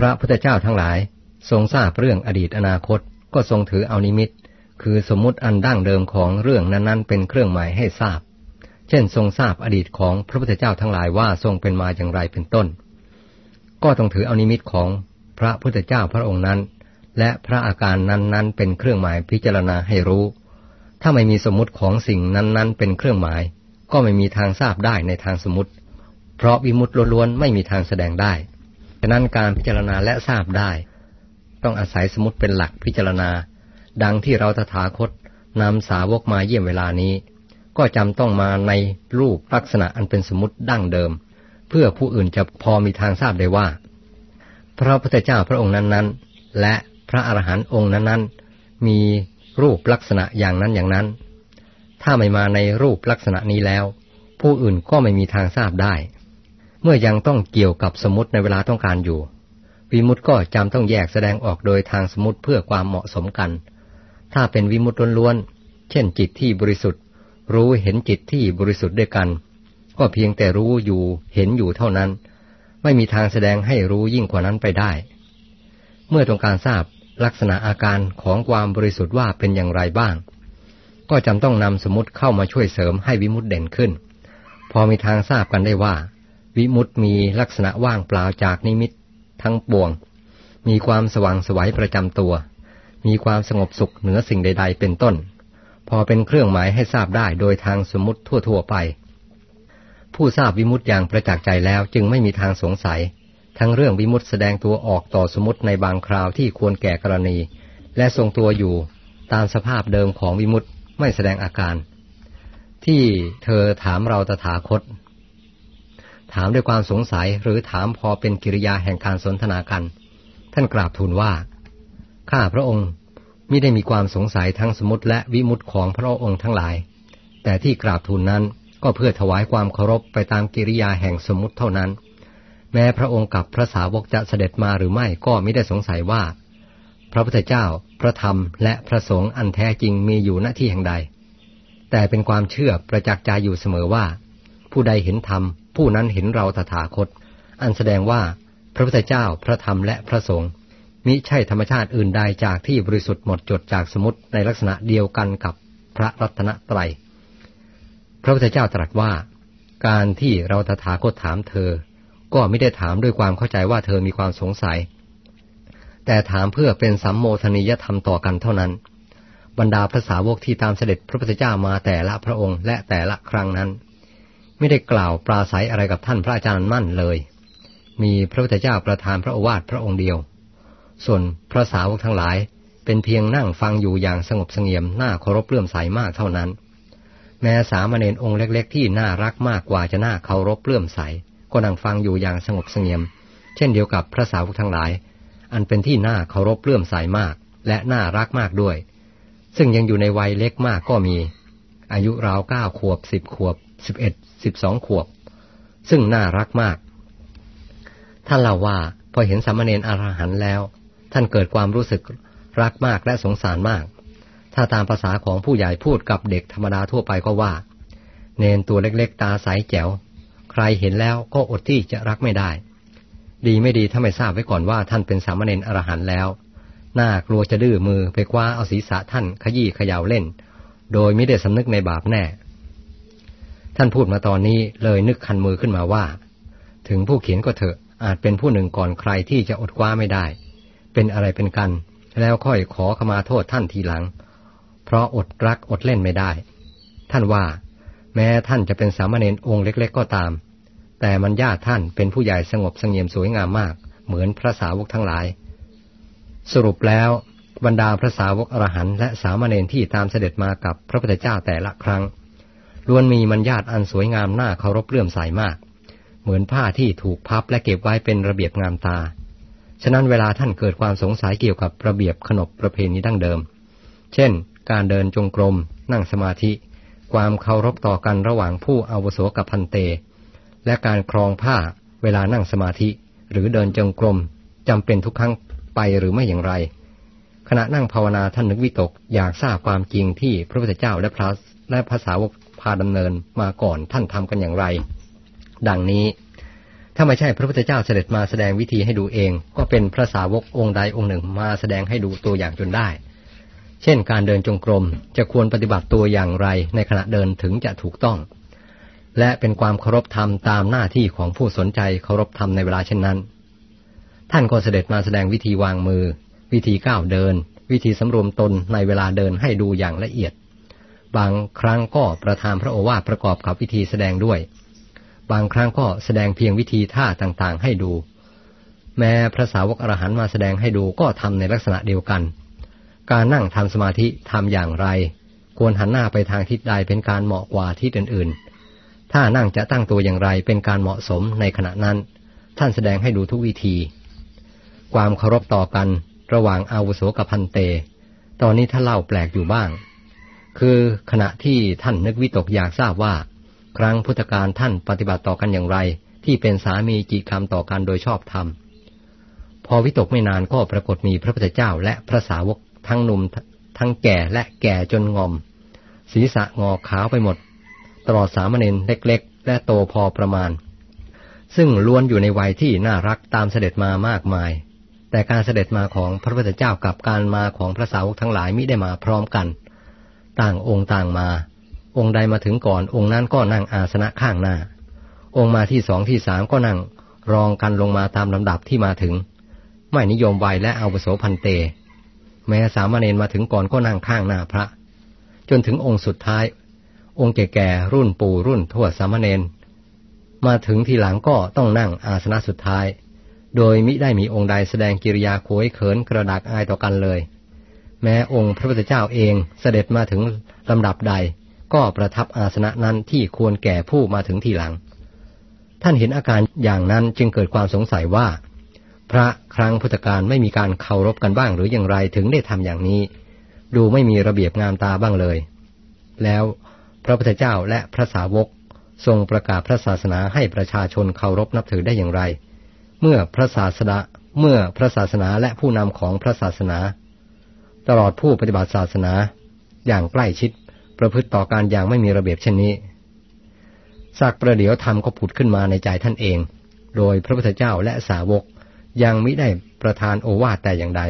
พระพุทธเจ้าทั้งหลาย ทรงทราบเรื่องอดีตอนาคตก็ทรงถือเอานิมิต คือสมมติอันดั้งเดิมของเรื่องนั้นๆ เป็นเครื่องหมายให้ทราบ เช่น ทรงทราบอดีตของพระพุทธเจ้าทั้งหลายว่าทรงเป็นมาอย่างไรเป็นต้น ก็ต้องถือเอานิมิตของพระพุทธเจ้าพระองค์นั้น และพระอาการนั้นๆ เป็นเครื่องหมายพิจารณาให้รู้ ถ้าไม่มีสมมติของสิ่งนั้นๆ เป็นเครื่องหมาย ก็ไม่มีทางทราบได้ในทางสมมติ เพราะวิมุตติล้วนๆไม่มีทางแสดงได้ ฉะนั้นการพิจารณาและทราบได้ ต้องอาศัยสมุติเป็นหลักพิจารณา ดังที่เราตถาคตนำสาวกมาเยี่ยมเวลานี้ ก็จำต้องมาในรูปลักษณะอันเป็นสมุติดั้งเดิม เพื่อผู้อื่นจะพอมีทางทราบได้ว่า พระพุทธเจ้าพระองค์นั้นๆ และพระอรหันต์องค์นั้นๆ มีรูปลักษณะอย่างนั้นอย่างนั้น ถ้าไม่มาในรูปลักษณะนี้แล้ว ผู้อื่นก็ไม่มีทางทราบได้ เมื่อยังต้องเกี่ยวกับสมุติในเวลาต้องการอยู่ วิมุตก็จำต้องแยกแสดงออกโดยทางสมุติเพื่อความเหมาะสมกัน ถ้าเป็นวิมุตล้วนๆ เช่นจิตที่บริสุทธิ์ รู้เห็นจิตที่บริสุทธิ์ด้วยกัน ก็เพียงแต่รู้อยู่เห็นอยู่เท่านั้น ไม่มีทางแสดงให้รู้ยิ่งกว่านั้นไปได้ เมื่อต้องการทราบลักษณะอาการของความบริสุทธิ์ว่าเป็นอย่างไรบ้าง ก็จำต้องนำสมุติเข้ามาช่วยเสริมให้วิมุตเด่นขึ้น พอมีทางทราบกันได้ว่า วิมุตติมีลักษณะว่างเปล่าจากนิมิตทั้งปวง มีความสว่างสวัยประจำตัว มีความสงบสุขเหนือสิ่งใด ๆ เป็นต้น พอเป็นเครื่องหมายให้ทราบได้โดยทางสมมติทั่ว ๆ ไป ผู้ทราบวิมุตติอย่างประจักษ์ใจแล้วจึงไม่มีทางสงสัย ทั้งเรื่องวิมุตติแสดงตัวออกต่อสมมติในบางคราวที่ควรแก่กรณี และทรงตัวอยู่ตามสภาพเดิมของวิมุตติไม่แสดงอาการ ที่เธอถามเราตถาคต ถามด้วยความสงสัยหรือถามพอเป็นกิริยาแห่งการสนทนากัน ท่านกราบทูลว่า ข้าพระองค์ไม่ได้มีความสงสัยทั้งสมุติและวิมุตของพระองค์ทั้งหลาย แต่ที่กราบทูลนั้นก็เพื่อถวายความเคารพไปตามกิริยาแห่งสมุติเท่านั้น แม้พระองค์กับพระสาวกจะเสด็จมาหรือไม่ก็ไม่ได้สงสัยว่า พระพุทธเจ้า พระธรรม และพระสงฆ์อันแท้จริงมีอยู่ณที่แห่งใด แต่เป็นความเชื่อประจักษ์ใจอยู่เสมอว่า ผู้ใดเห็นธรรม ผู้นั้นเห็นเราตถาคต อันแสดงว่าพระพุทธเจ้าพระธรรมและพระสงฆ์มิใช่ธรรมชาติอื่นใดจากที่บริสุทธิ์หมดจดจากสมุติในลักษณะเดียวกันกับพระรัตนตรัย พระพุทธเจ้าตรัสว่า การที่เราตถาคตถามเธอ ก็ไม่ได้ถามด้วยความเข้าใจว่าเธอมีความสงสัย แต่ถามเพื่อเป็นสัมโมทนิยธรรมต่อกันเท่านั้น บรรดาพระสาวกที่ตามเสด็จพระพุทธเจ้ามาแต่ละพระองค์และแต่ละครั้งนั้น ไม่ได้กล่าวปราศัยอะไรกับท่านพระอาจารย์มั่นเลย มีพระพุทธเจ้าประทานพระโอวาทพระองค์เดียว ส่วนพระสาวกทั้งหลาย เป็นเพียงนั่งฟังอยู่อย่างสงบเสงี่ยมน่าเคารพเลื่อมใสมากเท่านั้น แม้สามเณรองค์เล็ก ๆ ที่น่ารักมากกว่าจะน่าเคารพเลื่อมใส ก็นั่งฟังอยู่อย่างสงบเสงี่ยม เช่นเดียวกับพระสาวกทั้งหลาย อันเป็นที่น่าเคารพเลื่อมใสมาก และน่ารักมากด้วย ซึ่งยังอยู่ในวัยเล็กมากก็มี อายุราวเก้าขวบสิบขวบสิบเอ็ด สิบสองขวบ ซึ่งน่ารักมาก ท่านเล่าว่าพอเห็นสามเณรอรหันแล้ว ท่านเกิดความรู้สึกรักมากและสงสารมาก ถ้าตามภาษาของผู้ใหญ่พูดกับเด็กธรรมดาทั่วไปก็ว่า เนนตัวเล็กๆ ตาใสแจ๋ว ใครเห็นแล้วก็อดที่จะรักไม่ได้ ดีไม่ดีถ้าไม่ทราบไว้ก่อนว่าท่านเป็นสามเณรอรหันแล้วน่ากลัวจะดื้อมือไปคว้าเอาศีรษะท่านขยี้ขยาเล่น โดยไม่ได้สำนึกในบาปแน่ ท่านพูดมาตอนนี้เลยนึกคันมือขึ้นมาว่า ถึงผู้เขียนก็เถอะอาจเป็นผู้หนึ่งก่อนใครที่จะอดคว้าไม่ได้ เป็นอะไรเป็นกัน แล้วค่อยขอขมาโทษท่านทีหลัง เพราะอดรักอดเล่นไม่ได้ ท่านว่า แม้ท่านจะเป็นสามเณรองค์เล็ก ๆ ก็ตาม แต่มันญาติท่านเป็นผู้ใหญ่สงบสงเงียมสวยงามมาก เหมือนพระสาวกทั้งหลาย สรุปแล้วบรรดาพระสาวกอรหันและสามเณรที่ตามเสด็จมากับพระพุทธเจ้าแต่ละครั้ง ล้วนมีมันญาติอันสวยงามน่าเคารพเลื่อมใสมาก เหมือนผ้าที่ถูกพับและเก็บไว้เป็นระเบียบงามตา ฉะนั้นเวลาท่านเกิดความสงสัยเกี่ยวกับระเบียบขนบประเพณีดั้งเดิม เช่น การเดินจงกรม นั่งสมาธิ ความเคารพต่อกันระหว่างผู้อาวุโสกับพันเต และการครองผ้าเวลานั่งสมาธิ หรือเดินจงกรมจำเป็นทุกครั้งไปหรือไม่อย่างไร ขณะนั่งภาวนาท่านนึกวิตกอยากทราบความจริงที่พระพุทธเจ้าและพระและภาษาวก พาดำเนินมาก่อนท่านทำกันอย่างไร ดังนี้ ถ้าไม่ใช่พระพุทธเจ้าเสด็จมาแสดงวิธีให้ดูเอง ก็เป็นพระสาวกองค์ใดองค์หนึ่งมาแสดงให้ดูตัวอย่างจนได้ เช่น การเดินจงกรมจะควรปฏิบัติตัวอย่างไรในขณะเดินถึงจะถูกต้อง และเป็นความเคารพธรรมตามหน้าที่ของผู้สนใจเคารพธรรมในเวลาเช่นนั้น ท่านก็เสด็จมาแสดงวิธีวางมือ วิธีก้าวเดิน วิธีสำรวมตนในเวลาเดินให้ดูอย่างละเอียด บางครั้งก็ประทานพระโอวาทประกอบกับวิธีแสดงด้วย บางครั้งก็แสดงเพียงวิธีท่าต่างๆ ให้ดู แม้พระสาวกอรหันต์มาแสดงให้ดูก็ทำในลักษณะเดียวกัน การนั่งทำสมาธิทำอย่างไร ควรหันหน้าไปทางทิศใดเป็นการเหมาะกว่าทิศอื่นๆ ถ้านั่งจะตั้งตัวอย่างไรเป็นการเหมาะสมในขณะนั้น ท่านแสดงให้ดูทุกวิธี ความเคารพต่อกันระหว่างอาวุโสกับพันเต ตอนนี้ท่าเล่าแปลกอยู่บ้าง คือขณะที่ท่านนึกวิตกอยากทราบว่า ครั้งพุทธการท่านปฏิบัติต่อกันอย่างไร ที่เป็นสามีจิกรรมต่อกันโดยชอบธรรม พอวิตกไม่นานก็ปรากฏมีพระพุทธเจ้าและพระสาวกทั้งหนุ่มทั้งแก่และแก่จนงอม ศีรษะงอขาวไปหมด ตลอดสามเณรเล็ก ๆ และโตพอประมาณ ซึ่งล้วนอยู่ในวัยที่น่ารักตามเสด็จมามากมาย แต่การเสด็จมาของพระพุทธเจ้ากับการมาของพระสาวกทั้งหลายมิได้มาพร้อมกัน ต่างองค์ต่างมา องค์ใดมาถึงก่อน องค์นั้นก็นั่งอาสนะข้างหน้า องค์มาที่สองที่สามก็นั่ง รองกันลงมาตามลำดับที่มาถึง ไม่นิยมวัยและเอาโสพันเต แม้สามเณรมาถึงก่อนก็นั่งข้างหน้าพระ จนถึงองค์สุดท้าย องค์แก่ๆรุ่นปู่รุ่นทวดสามเณรมาถึงทีหลังก็ต้องนั่งอาสนะสุดท้าย โดยมิได้มีองค์ใดแสดงกิริยาโขยเขินกระดักอายต่อกันเลย แม้องค์พระพุทธเจ้าเองเสด็จมาถึงลำดับใด ก็ประทับอาสนะนั้นที่ควรแก่ผู้มาถึงทีหลัง ท่านเห็นอาการอย่างนั้นจึงเกิดความสงสัยว่า พระครั้งพุทธการไม่มีการเคารพกันบ้างหรืออย่างไรถึงได้ทำอย่างนี้ ดูไม่มีระเบียบงามตาบ้างเลย แล้วพระพุทธเจ้าและพระสาวกทรงประกาศพระศาสนาให้ประชาชนเคารพนับถือได้อย่างไร เมื่อพระศาสนาเมื่อพระศาสนาและผู้นำของพระศาสนา ตลอดผู้ปฏิบัติศาสนา อย่างใกล้ชิด ประพฤติต่อการอย่างไม่มีระเบียบเช่นนี้สักประเดี๋ยวธรรมก็ผุดขึ้นมาในใจท่านเอง โดยพระพุทธเจ้าและสาวกยังมิได้ประทานโอวาทแต่อย่างใด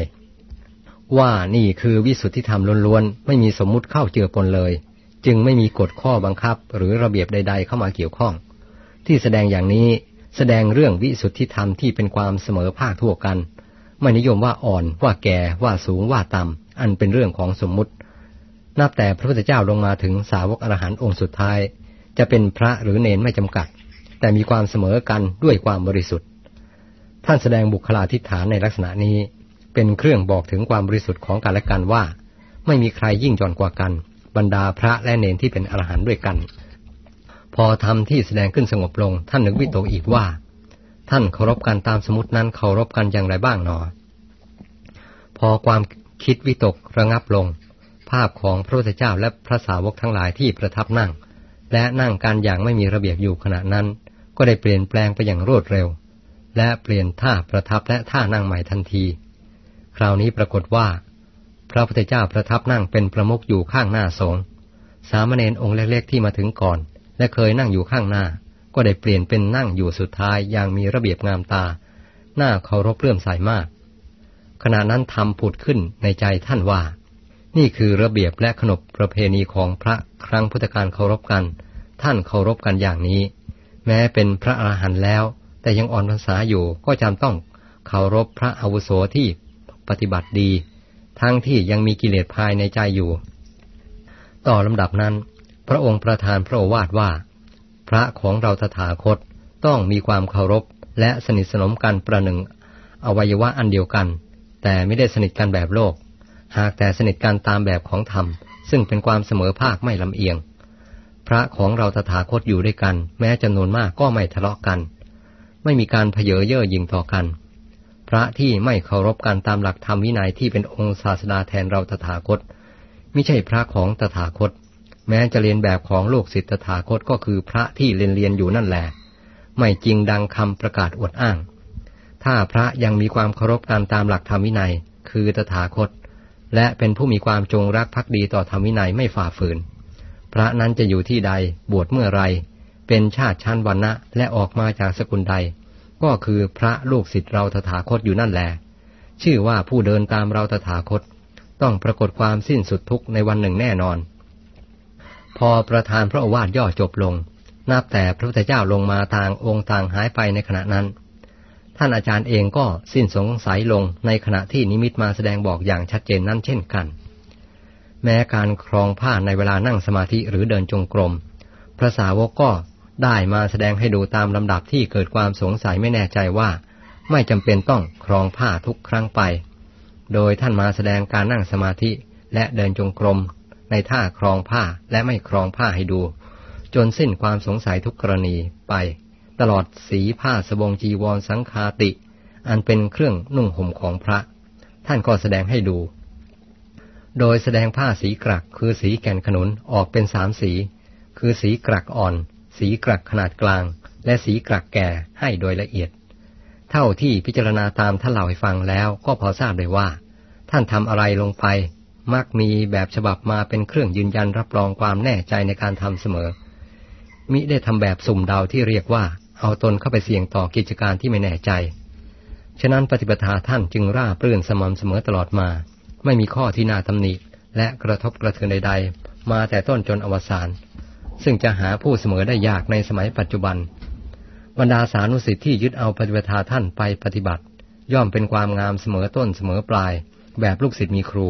ว่านี่คือวิสุทธิธรรมล้วนๆ ไม่มีสมมุติเข้าเจือปนเลย จึงไม่มีกฎข้อบังคับหรือระเบียบใด ๆ เข้ามาเกี่ยวข้อง ที่แสดงอย่างนี้แสดงเรื่องวิสุทธิธรรมที่เป็นความเสมอภาคทั่วกัน ไม่นิยมว่าอ่อนว่าแก่ว่าสูงว่าต่ำ อันเป็นเรื่องของสมมุติ นับแต่พระพุทธเจ้าลงมาถึงสาวกอรหันต์องค์สุดท้าย จะเป็นพระหรือเนนไม่จำกัด แต่มีความเสมอกันด้วยความบริสุทธิ์ ท่านแสดงบุคลาธิฐานในลักษณะนี้ เป็นเครื่องบอกถึงความบริสุทธิ์ของกันและกันว่า ไม่มีใครยิ่งจอนกว่ากัน บรรดาพระและเนนที่เป็นอรหันต์ด้วยกัน พอทำที่แสดงขึ้นสงบลง ท่านนึกวิโตอีกว่า ท่านเคารพกันตามสมุตินั้นเคารพกันอย่างไรบ้างหนอพอความ คิดวิตกระงับลง ภาพของพระพุทธเจ้าและพระสาวกทั้งหลายที่ประทับนั่ง และนั่งการอย่างไม่มีระเบียบอยู่ขณะนั้น ก็ได้เปลี่ยนแปลงไปอย่างรวดเร็ว และเปลี่ยนท่าประทับและท่านั่งใหม่ทันที คราวนี้ปรากฏว่า พระพุทธเจ้าประทับนั่งเป็นประมุขอยู่ข้างหน้าสงฆ์สามเณรองค์เล็กๆที่มาถึงก่อน และเคยนั่งอยู่ข้างหน้า ก็ได้เปลี่ยนเป็นนั่งอยู่สุดท้ายอย่างมีระเบียบงามตา หน้าเคารพเลื่อมใสมาก ขณะนั้นทำผุดขึ้นในใจท่านว่า นี่คือระเบียบและขนบประเพณีของพระครั้งพุทธการเคารพกัน ท่านเคารพกันอย่างนี้ แม้เป็นพระอรหันต์แล้ว แต่ยังอ่อนภาษาอยู่ก็จำต้องเคารพพระอาวุโสที่ปฏิบัติดี ทั้งที่ยังมีกิเลสภายในใจอยู่ ต่อลำดับนั้น พระองค์ประทานพระโอวาทว่า พระของเราตถาคตต้องมีความเคารพและสนิทสนมกันประหนึ่ง อวัยวะอันเดียวกัน แต่ไม่ได้สนิทกันแบบโลก หากแต่สนิทกันตามแบบของธรรม ซึ่งเป็นความเสมอภาคไม่ลำเอียง พระของเราตถาคตอยู่ด้วยกัน แม้จำนวนมากก็ไม่ทะเลาะกัน ไม่มีการเพเยอเย่อยิงต่อกัน พระที่ไม่เคารพกันตามหลักธรรมวินัยที่เป็นองค์ศาสดาแทนเราตถาคตไม่ใช่พระของตถาคต แม้จะเรียนแบบของโลกศิษย์ตถาคตก็คือพระที่เรียนเรียนอยู่นั่นแหละไม่จริงดังคำประกาศอวดอ้าง ถ้าพระยังมีความเคารพกันตามหลักธรรมวินัย คือตถาคต และเป็นผู้มีความจงรักภักดีต่อธรรมวินัยไม่ฝ่าฝืน พระนั้นจะอยู่ที่ใดบวชเมื่อไร เป็นชาติชั้นวันนะและออกมาจากสกุลใด ก็คือพระลูกศิษย์เราตถาคตอยู่นั่นแหละชื่อว่าผู้เดินตามเราตถาคต ต้องปรากฏความสิ้นสุดทุกข์ในวันหนึ่งแน่นอน พอประธานพระโอวาทย่อจบลง นับแต่พระพุทธเจ้าลงมาต่างองค์ต่างหายไปในขณะนั้น ท่านอาจารย์เองก็สิ้นสงสัยลงในขณะที่นิมิตมาแสดงบอกอย่างชัดเจนนั้นเช่นกัน แม้การครองผ้าในเวลานั่งสมาธิหรือเดินจงกรม พระสาวกก็ได้มาแสดงให้ดูตามลำดับที่เกิดความสงสัยไม่แน่ใจว่า ไม่จำเป็นต้องครองผ้าทุกครั้งไป โดยท่านมาแสดงการนั่งสมาธิและเดินจงกรม ในท่าครองผ้าและไม่ครองผ้าให้ดู จนสิ้นความสงสัยทุกกรณีไป ตลอดสีผ้าสบงจีวรสังคาติ อันเป็นเครื่องนุ่งห่มของพระ ท่านก็แสดงให้ดู โดยแสดงผ้าสีกรักคือสีแก่นขนุนออกเป็นสามสี คือสีกรักอ่อน สีกรักขนาดกลาง และสีกรักแก่ให้โดยละเอียด เท่าที่พิจารณาตามท่านเล่าให้ฟังแล้วก็พอทราบเลยว่า ท่านทำอะไรลงไปมักมีแบบฉบับมาเป็นเครื่องยืนยันรับรองความแน่ใจในการทำเสมอ มิได้ทำแบบสุ่มเดาที่เรียกว่า เอาตนเข้าไปเสี่ยงต่อกิจการที่ไม่แน่ใจ ฉะนั้นปฏิปทาท่านจึงร่าเปรื่นสม่ำเสมอตลอดมา ไม่มีข้อที่น่าตำหนิและกระทบกระเทือนใด ๆ มาแต่ต้นจนอวสานซึ่งจะหาผู้เสมอได้ยากในสมัยปัจจุบัน บรรดาสานุสิทธิ์ที่ยึดเอาปฏิบัติท่านไปปฏิบัติ ย่อมเป็นความงามเสมอต้นเสมอปลาย แบบลูกศิษย์มีครู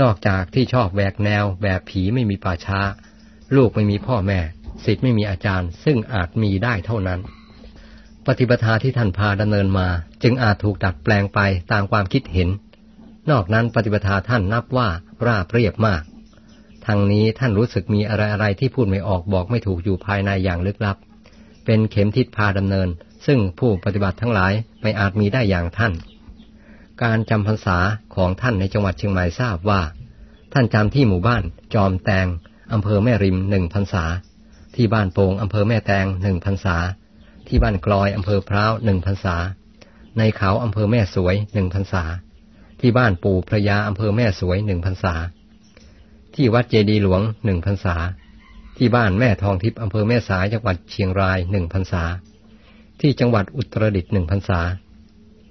นอกจากที่ชอบแหวกแนวแบบผีไม่มีป่าช้า ลูกไม่มีพ่อแม่ ศิษย์ไม่มีอาจารย์ ซึ่งอาจมีได้เท่านั้น ปฏิบัติที่ท่านพาดำเนินมา จึงอาจถูกดัดแปลงไปตามความคิดเห็น นอกนั้นปฏิบัติท่านนับว่าราบเรียบมากทางนี้ท่านรู้สึกมีอะไรอะไรที่พูดไม่ออกบอกไม่ถูกอยู่ภายในอย่างลึกลับ เป็นเข็มทิศพาดำเนิน ซึ่งผู้ปฏิบัติทั้งหลายไม่อาจมีได้อย่างท่าน การจำพรรษาของท่านในจังหวัดเชียงใหม่ทราบว่า ท่านจำที่หมู่บ้าน จอมแตงอำเภอแม่ริมหนึ่งพรรษา ที่บ้านโป่งอำเภอแม่แตงหนึ่งพรรษา ที่บ้านกลอยอำเภอพร้าวหนึ่งพรรษา ในเขาอำเภอแม่สวยหนึ่งพรรษา ที่บ้านปู่พระยาอำเภอแม่สวยหนึ่งพรรษา ที่วัดเจดีหลวงหนึ่งพรรษา ที่บ้านแม่ทองทิพย์อำเภอแม่สายจังหวัดเชียงรายหนึ่งพรรษา ที่จังหวัดอุตรดิตถ์หนึ่งพรรษา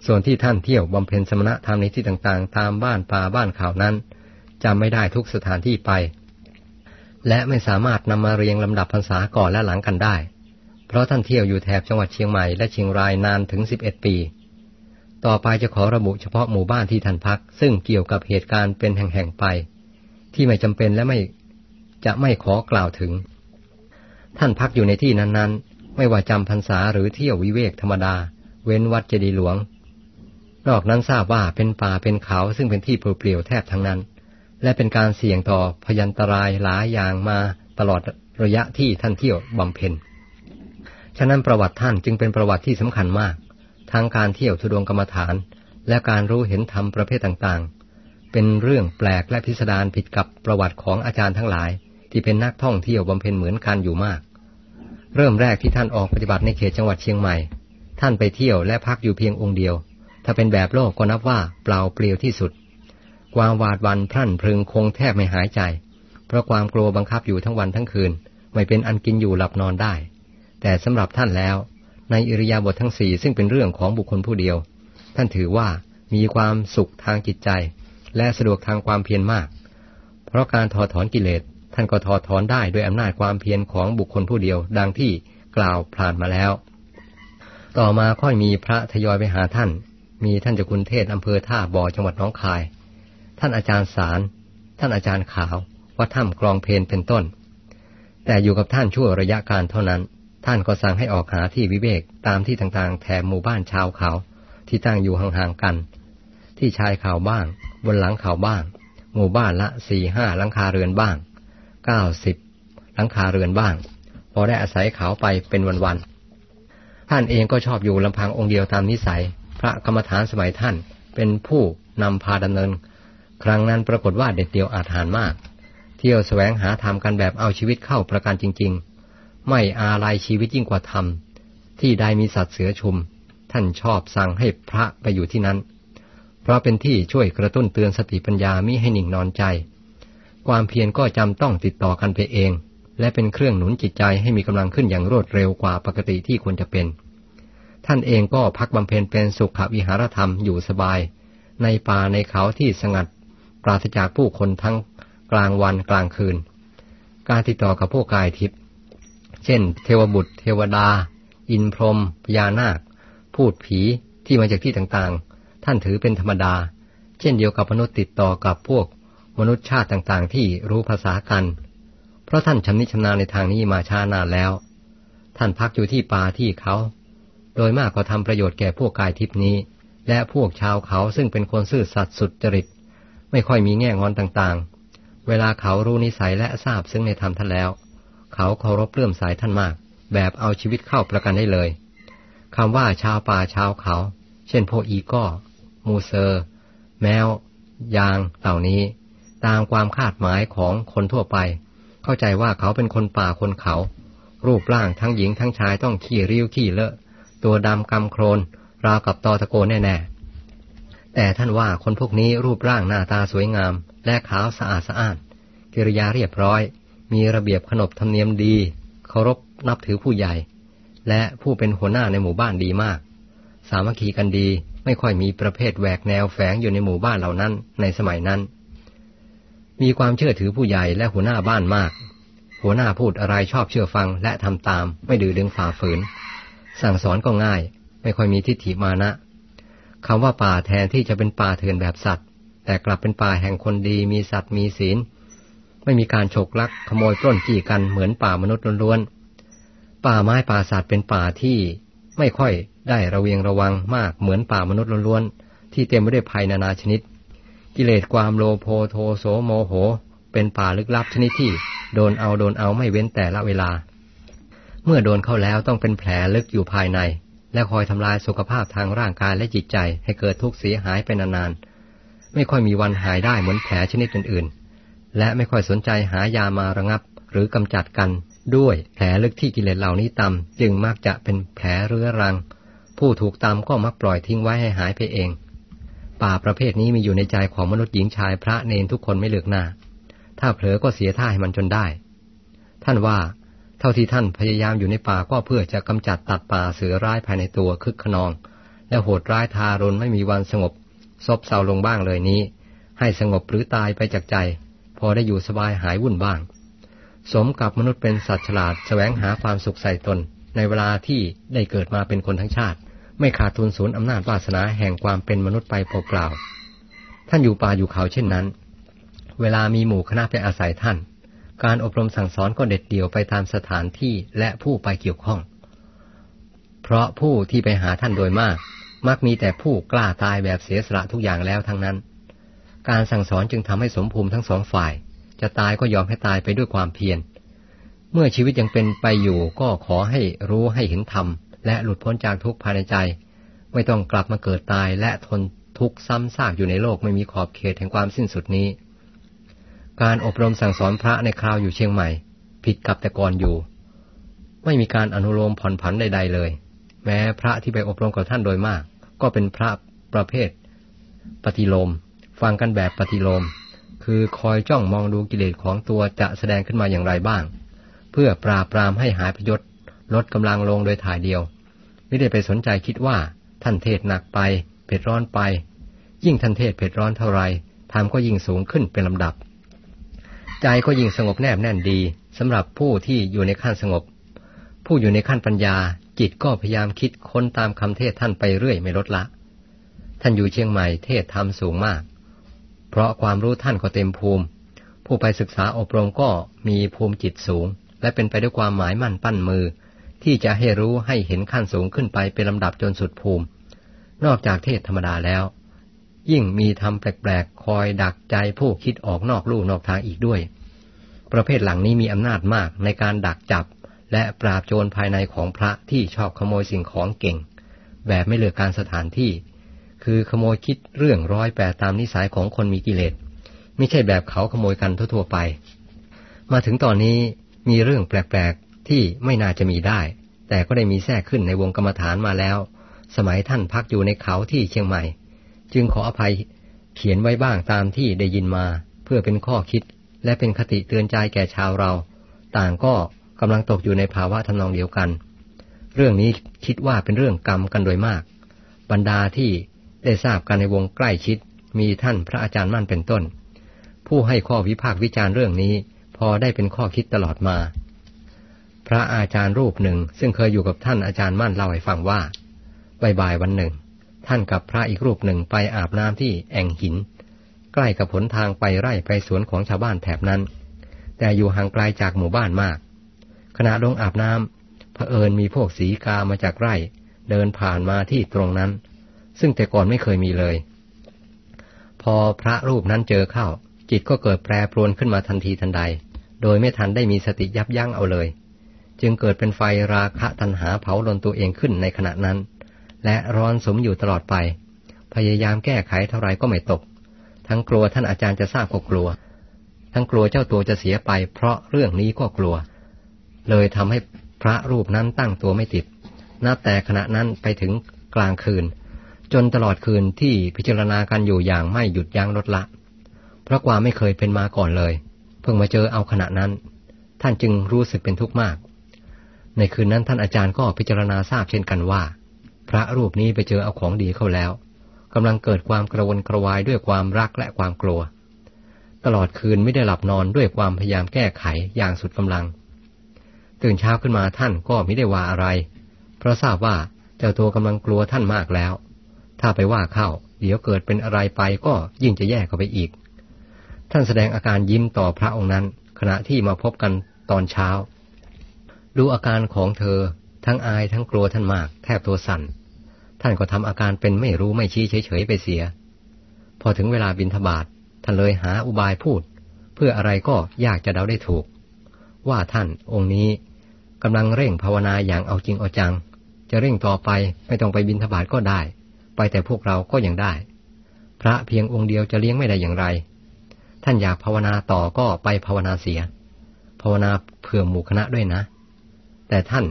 ส่วนที่ท่านเที่ยวบำเพ็ญสมณธรรมในที่ต่างๆ ตามบ้านป่าบ้านเขานั้นจำไม่ได้ทุกสถานที่ไป และไม่สามารถนำมาเรียงลำดับพรรษาก่อนและหลังกันได้ เพราะท่านเที่ยวอยู่แถบจังหวัดเชียงใหม่และเชียงรายนานถึงสิบเอ็ดปี ต่อไปจะขอระบุเฉพาะหมู่บ้านที่ท่านพัก ซึ่งเกี่ยวกับเหตุการณ์เป็นแห่งๆไป ที่ไม่จำเป็นและไม่จะไม่ขอกล่าวถึง ท่านพักอยู่ในที่นั้นๆ ไม่ว่าจำพรรษาหรือเที่ยววิเวกธรรมดา เว้นวัดเจดีหลวง นอกนั้นทราบว่าเป็นป่าเป็นเขาซึ่งเป็นที่เปลี่ยวแทบทั้งนั้น และเป็นการเสี่ยงต่อพยันตรายหลายอย่างมาตลอดระยะที่ท่านเที่ยวบำเพ็ญ ฉะนั้นประวัติท่านจึงเป็นประวัติที่สำคัญมาก ทั้งการเที่ยวทุดงกรรมฐาน และการรู้เห็นธรรมประเภทต่างๆ เป็นเรื่องแปลกและพิสดารผิดกับประวัติของอาจารย์ทั้งหลาย ที่เป็นนักท่องเที่ยวบำเพ็ญเหมือนกันอยู่มาก เริ่มแรกที่ท่านออกปฏิบัติในเขตจังหวัดเชียงใหม่ ท่านไปเที่ยวและพักอยู่เพียงองค์เดียว ถ้าเป็นแบบโลกก็นับว่าเปล่าเปลี่ยวที่สุด ความหวาดวันพรั่นพรึงคงแทบไม่หายใจ เพราะความกลัวบังคับอยู่ทั้งวันทั้งคืน ไม่เป็นอันกินอยู่หลับนอนได้ แต่สำหรับท่านแล้ว ในอิริยาบถททั้งสี่ซึ่งเป็นเรื่องของบุคคลผู้เดียว ท่านถือว่ามีความสุขทางจิตใจ และสะดวกทางความเพียรมาก เพราะการถอดถอนกิเลสท่านก็ถอดถอนได้ด้วยอำนาจความเพียรของบุคคลผู้เดียว ดังที่กล่าวผ่านมาแล้ว ต่อมาค่อยมีพระทยอยไปหาท่าน มีท่านเจ้าคุณเทศอำเภอท่าบ่อจังหวัดน้องคาย ท่านอาจารย์สาร ท่านอาจารย์ขาววัดถ้ำกรองเพนเป็นต้น แต่อยู่กับท่านชั่วระยะการเท่านั้น ท่านก็สั่งให้ออกหาที่วิเวกตามที่ต่างๆ แถมหมู่บ้านชาวเขาที่ตั้งอยู่ห่างๆกัน ที่ชายเขาบ้าง บนหลังเขาบ้าง หมู่บ้านละสี่ห้าหลังคาเรือนบ้างเก้าสิบหลังคาเรือนบ้าง พอได้อาศัยเขาไปเป็นวันๆท่านเองก็ชอบอยู่ลำพังองค์เดียวตามนิสัย พระกรรมฐานสมัยท่านเป็นผู้นำพาดำเนิน ครั้งนั้นปรากฏว่าเด็ดเดี่ยวอาถรรพ์มาก เที่ยวแสวงหาธรรมกันแบบเอาชีวิตเข้าประกันจริง ๆ ไม่อาลัยชีวิตยิ่งกว่าธรรม ที่ใดมีสัตว์เสือชุม ท่านชอบสั่งให้พระไปอยู่ที่นั้น เพราะเป็นที่ช่วยกระตุ้นเตือนสติปัญญามิให้หนิ่งนอนใจ ความเพียรก็จำต้องติดต่อกันไปเอง และเป็นเครื่องหนุนจิตใจให้มีกำลังขึ้นอย่างรวดเร็วกว่าปกติที่ควรจะเป็น ท่านเองก็พักบำเพ็ญเป็นสุขวิหารธรรมอยู่สบาย ในป่าในเขาที่สงัด ปราศจากผู้คนทั้งกลางวันกลางคืน การติดต่อกับพวกกายทิพย์เช่น เทวบุตร เทวดา อินพรหมพญานาค พูดผีที่มาจากที่ต่างๆ ท่านถือเป็นธรรมดา เช่นเดียวกับมนุษย์ติดต่อกับพวกมนุษย์ชาติต่างๆ ที่รู้ภาษากัน เพราะท่านชำนิชำนาญในทางนี้มาช้านานแล้ว ท่านพักอยู่ที่ป่าที่เขา โดยมากก็ทำประโยชน์แก่พวกกายทิพนี้ และพวกชาวเขาซึ่งเป็นคนซื่อสัตย์สุดจริต ไม่ค่อยมีแง่งอนต่างๆ เวลาเขารู้นิสัยและทราบซึ่งในธรรมท่านแล้ว เขาเคารพเลื่อมสายท่านมาก แบบเอาชีวิตเข้าประกันได้เลยคำว่าชาวป่าชาวเขา เช่นพวกอีก้อมูเซอร์ แมว ยาง เหล่านี้ ตามความคาดหมายของคนทั่วไป เข้าใจว่าเขาเป็นคนป่าคนเขา รูปร่างทั้งหญิงทั้งชายต้องขี้ริ้วขี้เลอะ ตัวดำกำโครน ราวกับตอตะโกแน่ๆ แต่ท่านว่าคนพวกนี้รูปร่างหน้าตาสวยงาม และขาวสะอาดสะอ้านกิริยาเรียบร้อย มีระเบียบขนบธรรมเนียมดี เคารพนับถือผู้ใหญ่ และผู้เป็นหัวหน้าในหมู่บ้านดีมาก สามัคคีกันดีไม่ค่อยมีประเภทแหวกแนวแฝงอยู่ในหมู่บ้านเหล่านั้นในสมัยนั้น มีความเชื่อถือผู้ใหญ่และหัวหน้าบ้านมาก หัวหน้าพูดอะไรชอบเชื่อฟังและทำตาม ไม่ดื้อดึงฝ่าฝืน สั่งสอนก็ง่าย ไม่ค่อยมีทิฏฐิมานะ คำว่าป่าแทนที่จะเป็นป่าเถื่อนแบบสัตว์ แต่กลับเป็นป่าแห่งคนดีมีสัตว์มีศีล ไม่มีการฉกลักขโมยปล้นจี้กันเหมือนป่ามนุษย์ล้วนๆ ป่าไม้ป่าสัตว์เป็นป่าที่ไม่ค่อยได้ระเวียงระวังมากเหมือนป่ามนุษย์ล้วนๆ ที่เต็มไปด้วยภัยนานาชนิด กิเลสความโลภโทโสโมโห เป็นป่าลึกลับชนิดที่โดนเอาโดนเอาไม่เว้นแต่ละเวลา เมื่อโดนเข้าแล้วต้องเป็นแผลลึกอยู่ภายใน และคอยทำลายสุขภาพทางร่างกายและจิตใจให้เกิดทุกข์เสียหายไปนานๆ ไม่ค่อยมีวันหายได้เหมือนแผลชนิดอื่นๆ และไม่ค่อยสนใจหายามาระงับ หรือกำจัดกันด้วยแผลลึกที่กิเลสเหล่านี้ตำจึงมักจะเป็นแผลเรื้อรัง ผู้ถูกตำก็มักปล่อยทิ้งไว้ให้หายไปเอง ป่าประเภทนี้มีอยู่ในใจของมนุษย์หญิงชายพระเนนทุกคนไม่เลือกหน้า ถ้าเผลอก็เสียท่าให้มันจนได้ ท่านว่า เท่าที่ท่านพยายามอยู่ในป่าก็เพื่อจะกำจัดตัดป่าเสือร้ายภายในตัวคึกขนอง และโหดร้ายทารุณไม่มีวันสงบ ซบเซาลงบ้างเลยนี้ ให้สงบหรือตายไปจากใจ พอได้อยู่สบายหายวุ่นบ้าง สมกับมนุษย์เป็นสัตว์ฉลาดแสวงหาความสุขใส่ตน ในเวลาที่ได้เกิดมาเป็นคนทั้งชาติ ไม่ขาดทุนศูนย์อำนาจวาสนาแห่งความเป็นมนุษย์ไปเปล่าๆท่านอยู่ป่าอยู่เขาเช่นนั้น เวลามีหมู่คณะไปอาศัยท่าน การอบรมสั่งสอนก็เด็ดเดี่ยวไปตามสถานที่และผู้ไปเกี่ยวข้อง เพราะผู้ที่ไปหาท่านโดยมาก มักมีแต่ผู้กล้าตายแบบเสียสละทุกอย่างแล้วทั้งนั้น การสั่งสอนจึงทำให้สมภูมิทั้งสองฝ่าย จะตายก็ยอมให้ตายไปด้วยความเพียร เมื่อชีวิตยังเป็นไปอยู่ก็ขอให้รู้ให้เห็นธรรมและหลุดพ้นจากทุกภายในใจ ไม่ต้องกลับมาเกิดตายและทนทุกข์ซ้ำซากอยู่ในโลกไม่มีขอบเขตแห่งความสิ้นสุดนี้ การอบรมสั่งสอนพระในคราวอยู่เชียงใหม่ ผิดกับแต่ก่อนอยู่ ไม่มีการอนุโลมผ่อนผันใด ๆ เลย แม้พระที่ไปอบรมกับท่านโดยมาก ก็เป็นพระประเภท ปฏิโลม ฟังกันแบบปฏิโลม คือคอยจ้องมองดูกิเลสของตัวจะแสดงขึ้นมาอย่างไรบ้าง เพื่อปราบปรามให้หายพยศลดกำลังลงโดยถ่ายเดียว ไม่ได้ไปสนใจคิดว่าท่านเทศหนักไปเผ็ดร้อนไป ยิ่งท่านเทศเผ็ดร้อนเท่าไรธรรมก็ยิ่งสูงขึ้นเป็นลำดับ ใจก็ยิ่งสงบแนบแน่นดีสำหรับผู้ที่อยู่ในขั้นสงบ ผู้อยู่ในขั้นปัญญา จิตก็พยายามคิดค้นตามคำเทศท่านไปเรื่อยไม่ลดละ ท่านอยู่เชียงใหม่เทศธรรมสูงมาก เพราะความรู้ท่านก็เต็มภูมิ ผู้ไปศึกษาอบรมก็มีภูมิจิตสูง และเป็นไปด้วยความหมายมั่นปั้นมือ ที่จะให้รู้ให้เห็นขั้นสูงขึ้นไปเป็นลำดับจนสุดภูมิ นอกจากเทศธรรมดาแล้ว ยิ่งมีทำแปลกๆ คอยดักใจผู้คิดออกนอกลู่นอกทางอีกด้วย ประเภทหลังนี้มีอำนาจมากในการดักจับ และปราบโจรภายในของพระที่ชอบขโมยสิ่งของเก่ง แบบไม่เลือกการสถานที่ คือขโมยคิดเรื่องร้อยแปดตามนิสัยของคนมีกิเลส ไม่ใช่แบบเขาขโมยกันทั่วๆไป มาถึงตอนนี้มีเรื่องแปลกๆ ที่ไม่น่าจะมีได้ แต่ก็ได้มีแทรกขึ้นในวงกรรมฐานมาแล้ว สมัยท่านพักอยู่ในเขาที่เชียงใหม่ จึงขออภัยเขียนไว้บ้างตามที่ได้ยินมา เพื่อเป็นข้อคิดและเป็นคติเตือนใจแก่ชาวเรา ต่างก็กำลังตกอยู่ในภาวะทำนองเดียวกัน เรื่องนี้คิดว่าเป็นเรื่องกรรมกันโดยมาก บรรดาที่ได้ทราบกันในวงใกล้ชิด มีท่านพระอาจารย์มั่นเป็นต้น ผู้ให้ข้อวิพากษ์วิจารณ์เรื่องนี้ พอได้เป็นข้อคิดตลอดมา พระอาจารย์รูปหนึ่งซึ่งเคยอยู่กับท่านอาจารย์มั่นเล่าให้ฟังว่าบ่ายวันหนึ่ง ท่านกับพระอีกรูปหนึ่งไปอาบน้ำที่แอ่งหิน ใกล้กับผลทางไปไร่ไปสวนของชาวบ้านแถบนั้น แต่อยู่ห่างไกลาจากหมู่บ้านมาก ขณะลงอาบน้ำเผอิญมีพวกสีกามาจากไร่ เดินผ่านมาที่ตรงนั้น ซึ่งแต่ก่อนไม่เคยมีเลย พอพระรูปนั้นเจอเข้า จิตก็เกิดแปรปรวนขึ้นมาทันทีทันใด โดยไม่ทันได้มีสติยับยั้งเอาเลย จึงเกิดเป็นไฟราคะตันหาเผาลนตัวเองขึ้นในขณะนั้น และร้อนสมอยู่ตลอดไป พยายามแก้ไขเท่าไรก็ไม่ตก ทั้งกลัวท่านอาจารย์จะทราบก็กลัว ทั้งกลัวเจ้าตัวจะเสียไป เพราะเรื่องนี้ก็กลัว เลยทำให้พระรูปนั้นตั้งตัวไม่ติด นับแต่ขณะนั้นไปถึงกลางคืน จนตลอดคืนที่พิจารณากันอยู่อย่างไม่หยุดยั้งลดละ เพราะความไม่เคยเป็นมาก่อนเลย เพิ่งมาเจอเอาขณะนั้น ท่านจึงรู้สึกเป็นทุกข์มาก ในคืนนั้นท่านอาจารย์ก็พิจารณาทราบเช่นกันว่า พระรูปนี้ไปเจอเอาของดีเข้าแล้วกำลังเกิดความกระวนกระวายด้วยความรักและความกลัว ตลอดคืนไม่ได้หลับนอนด้วยความพยายามแก้ไขอย่างสุดกำลัง ตื่นเช้าขึ้นมาท่านก็ไม่ได้ว่าอะไร เพราะทราบว่าเจ้าตัวกำลังกลัวท่านมากแล้ว ถ้าไปว่าเข้า เดี๋ยวเกิดเป็นอะไรไปก็ยิ่งจะแย่เข้าไปอีก ท่านแสดงอาการยิ้มต่อพระองค์นั้น ขณะที่มาพบกันตอนเช้า ดูอาการของเธอทั้งอายทั้งกลัวท่านมาก แทบตัวสั่น ท่านก็ทำอาการเป็นไม่รู้ไม่ชี้เฉยๆไปเสีย พอถึงเวลาบินทบาทท่านเลยหาอุบายพูด เพื่ออะไรก็ยากจะเดาได้ถูก ว่าท่านองค์นี้กำลังเร่งภาวนาอย่างเอาจริงเอาจัง จะเร่งต่อไปไม่ต้องไปบินทบาทก็ได้ ไปแต่พวกเราก็ยังได้ พระเพียงองค์เดียวจะเลี้ยงไม่ได้อย่างไร ท่านอยากภาวนาต่อก็ไปภาวนาเสีย ภาวนาเพื่อหมู่คณะด้วยนะ แต่ท่าน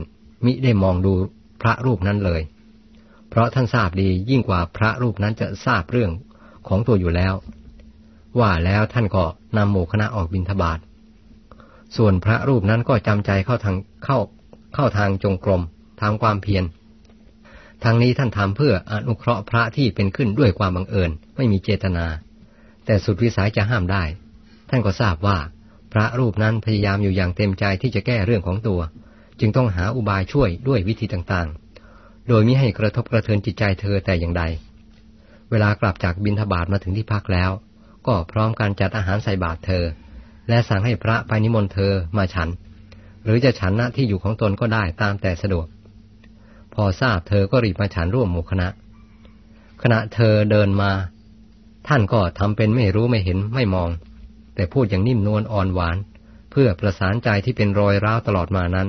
มิได้มองดูพระรูปนั้นเลย เพราะท่านทราบดียิ่งกว่าพระรูปนั้นจะทราบเรื่องของตัวอยู่แล้ว ว่าแล้วท่านก็นำหมู่คณะออกบินทบาทส่วนพระรูปนั้นก็จำใจเข้าทางเข้าเข้าทางจงกรมทางความเพียรทางนี้ท่านทำเพื่ออนุเคราะห์พระที่เป็นขึ้นด้วยความบังเอิญไม่มีเจตนา แต่สุดวิสัยจะห้ามได้ ท่านก็ทราบว่า พระรูปนั้นพยายามอยู่อย่างเต็มใจที่จะแก้เรื่องของตัว จึงต้องหาอุบายช่วยด้วยวิธีต่างๆ โดยมิให้กระทบกระเทือนจิตใจเธอแต่อย่างใด เวลากลับจากบินทบาทมาถึงที่พักแล้ว ก็พร้อมการจัดอาหารใส่บาตรเธอ และสั่งให้พระไปนิมนต์เธอมาฉัน หรือจะฉันณที่อยู่ของตนก็ได้ตามแต่สะดวก พอทราบเธอก็รีบมาฉันร่วมหมู่คณะ ขณะเธอเดินมา ท่านก็ทำเป็นไม่รู้ไม่เห็นไม่มอง แต่พูดอย่างนิ่มนวลอ่อนหวาน เพื่อประสานใจที่เป็นรอยร้าวตลอดมานั้น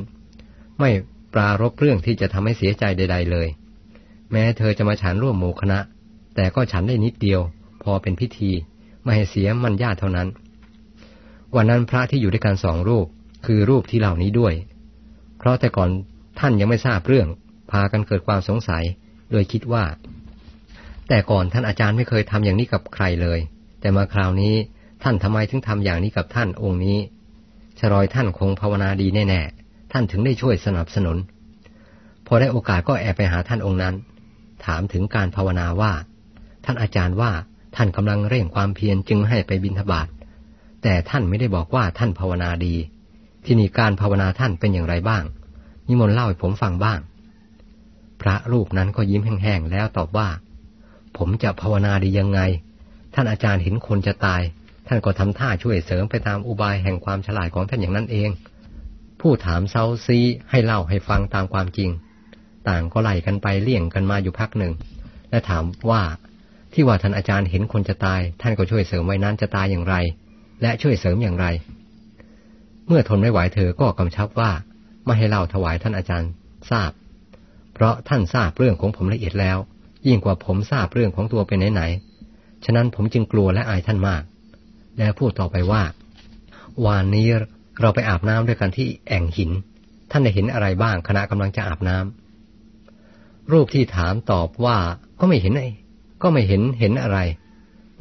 ไม่ ปรารบเรื่องที่จะทำให้เสียใจใด ๆ เลย แม้เธอจะมาฉันร่วมหมู่คณะ แต่ก็ฉันได้นิดเดียว พอเป็นพิธี ไม่ให้เสียมันญาติเท่านั้น วันนั้นพระที่อยู่ด้วยกันสองรูป คือรูปที่เหล่านี้ด้วย เพราะแต่ก่อนท่านยังไม่ทราบเรื่อง พากันเกิดความสงสัย โดยคิดว่า แต่ก่อนท่านอาจารย์ไม่เคยทำอย่างนี้กับใครเลย แต่มาคราวนี้ท่านทำไมถึงทำอย่างนี้กับท่านองค์นี้ชรอยท่านคงภาวนาดีแน่ ท่านถึงได้ช่วยสนับสนุน พอได้โอกาสก็แอบไปหาท่านองค์นั้น ถามถึงการภาวนาว่า ท่านอาจารย์ว่าท่านกำลังเร่งความเพียรจึงให้ไปบิณฑบาตแต่ท่านไม่ได้บอกว่าท่านภาวนาดี ที่นี่การภาวนาท่านเป็นอย่างไรบ้าง นิมนต์เล่าให้ผมฟังบ้าง พระรูปนั้นก็ยิ้มแห้งๆแล้วตอบว่า ผมจะภาวนาดียังไง ท่านอาจารย์เห็นคนจะตาย ท่านก็ทำท่าช่วยเสริมไปตามอุบายแห่งความฉลาดของท่านอย่างนั้นเอง ผู้ถามเซาซีให้เล่าให้ฟังตามความจริง ต่างก็ไล่กันไปเลี่ยงกันมาอยู่พักหนึ่ง และถามว่าที่ว่าท่านอาจารย์เห็นคนจะตาย ท่านก็ช่วยเสริมไว้นั้นจะตายอย่างไร และช่วยเสริมอย่างไร เมื่อทนไม่ไหวเธอก็กำชับว่าไม่ให้เล่าถวายท่านอาจารย์ทราบ เพราะท่านทราบเรื่องของผมละเอียดแล้ว ยิ่งกว่าผมทราบเรื่องของตัวเป็นไหนๆฉะนั้นผมจึงกลัวและอายท่านมาก และพูดต่อไปว่า วานนี้ เราไปอาบน้ำด้วยกันที่แอ่งหิน ท่านได้เห็นอะไรบ้างขณะกำลังจะอาบน้ำรูปที่ถามตอบว่าก็ไม่เห็นไอ้ก็ไม่เห็นเห็นอะไร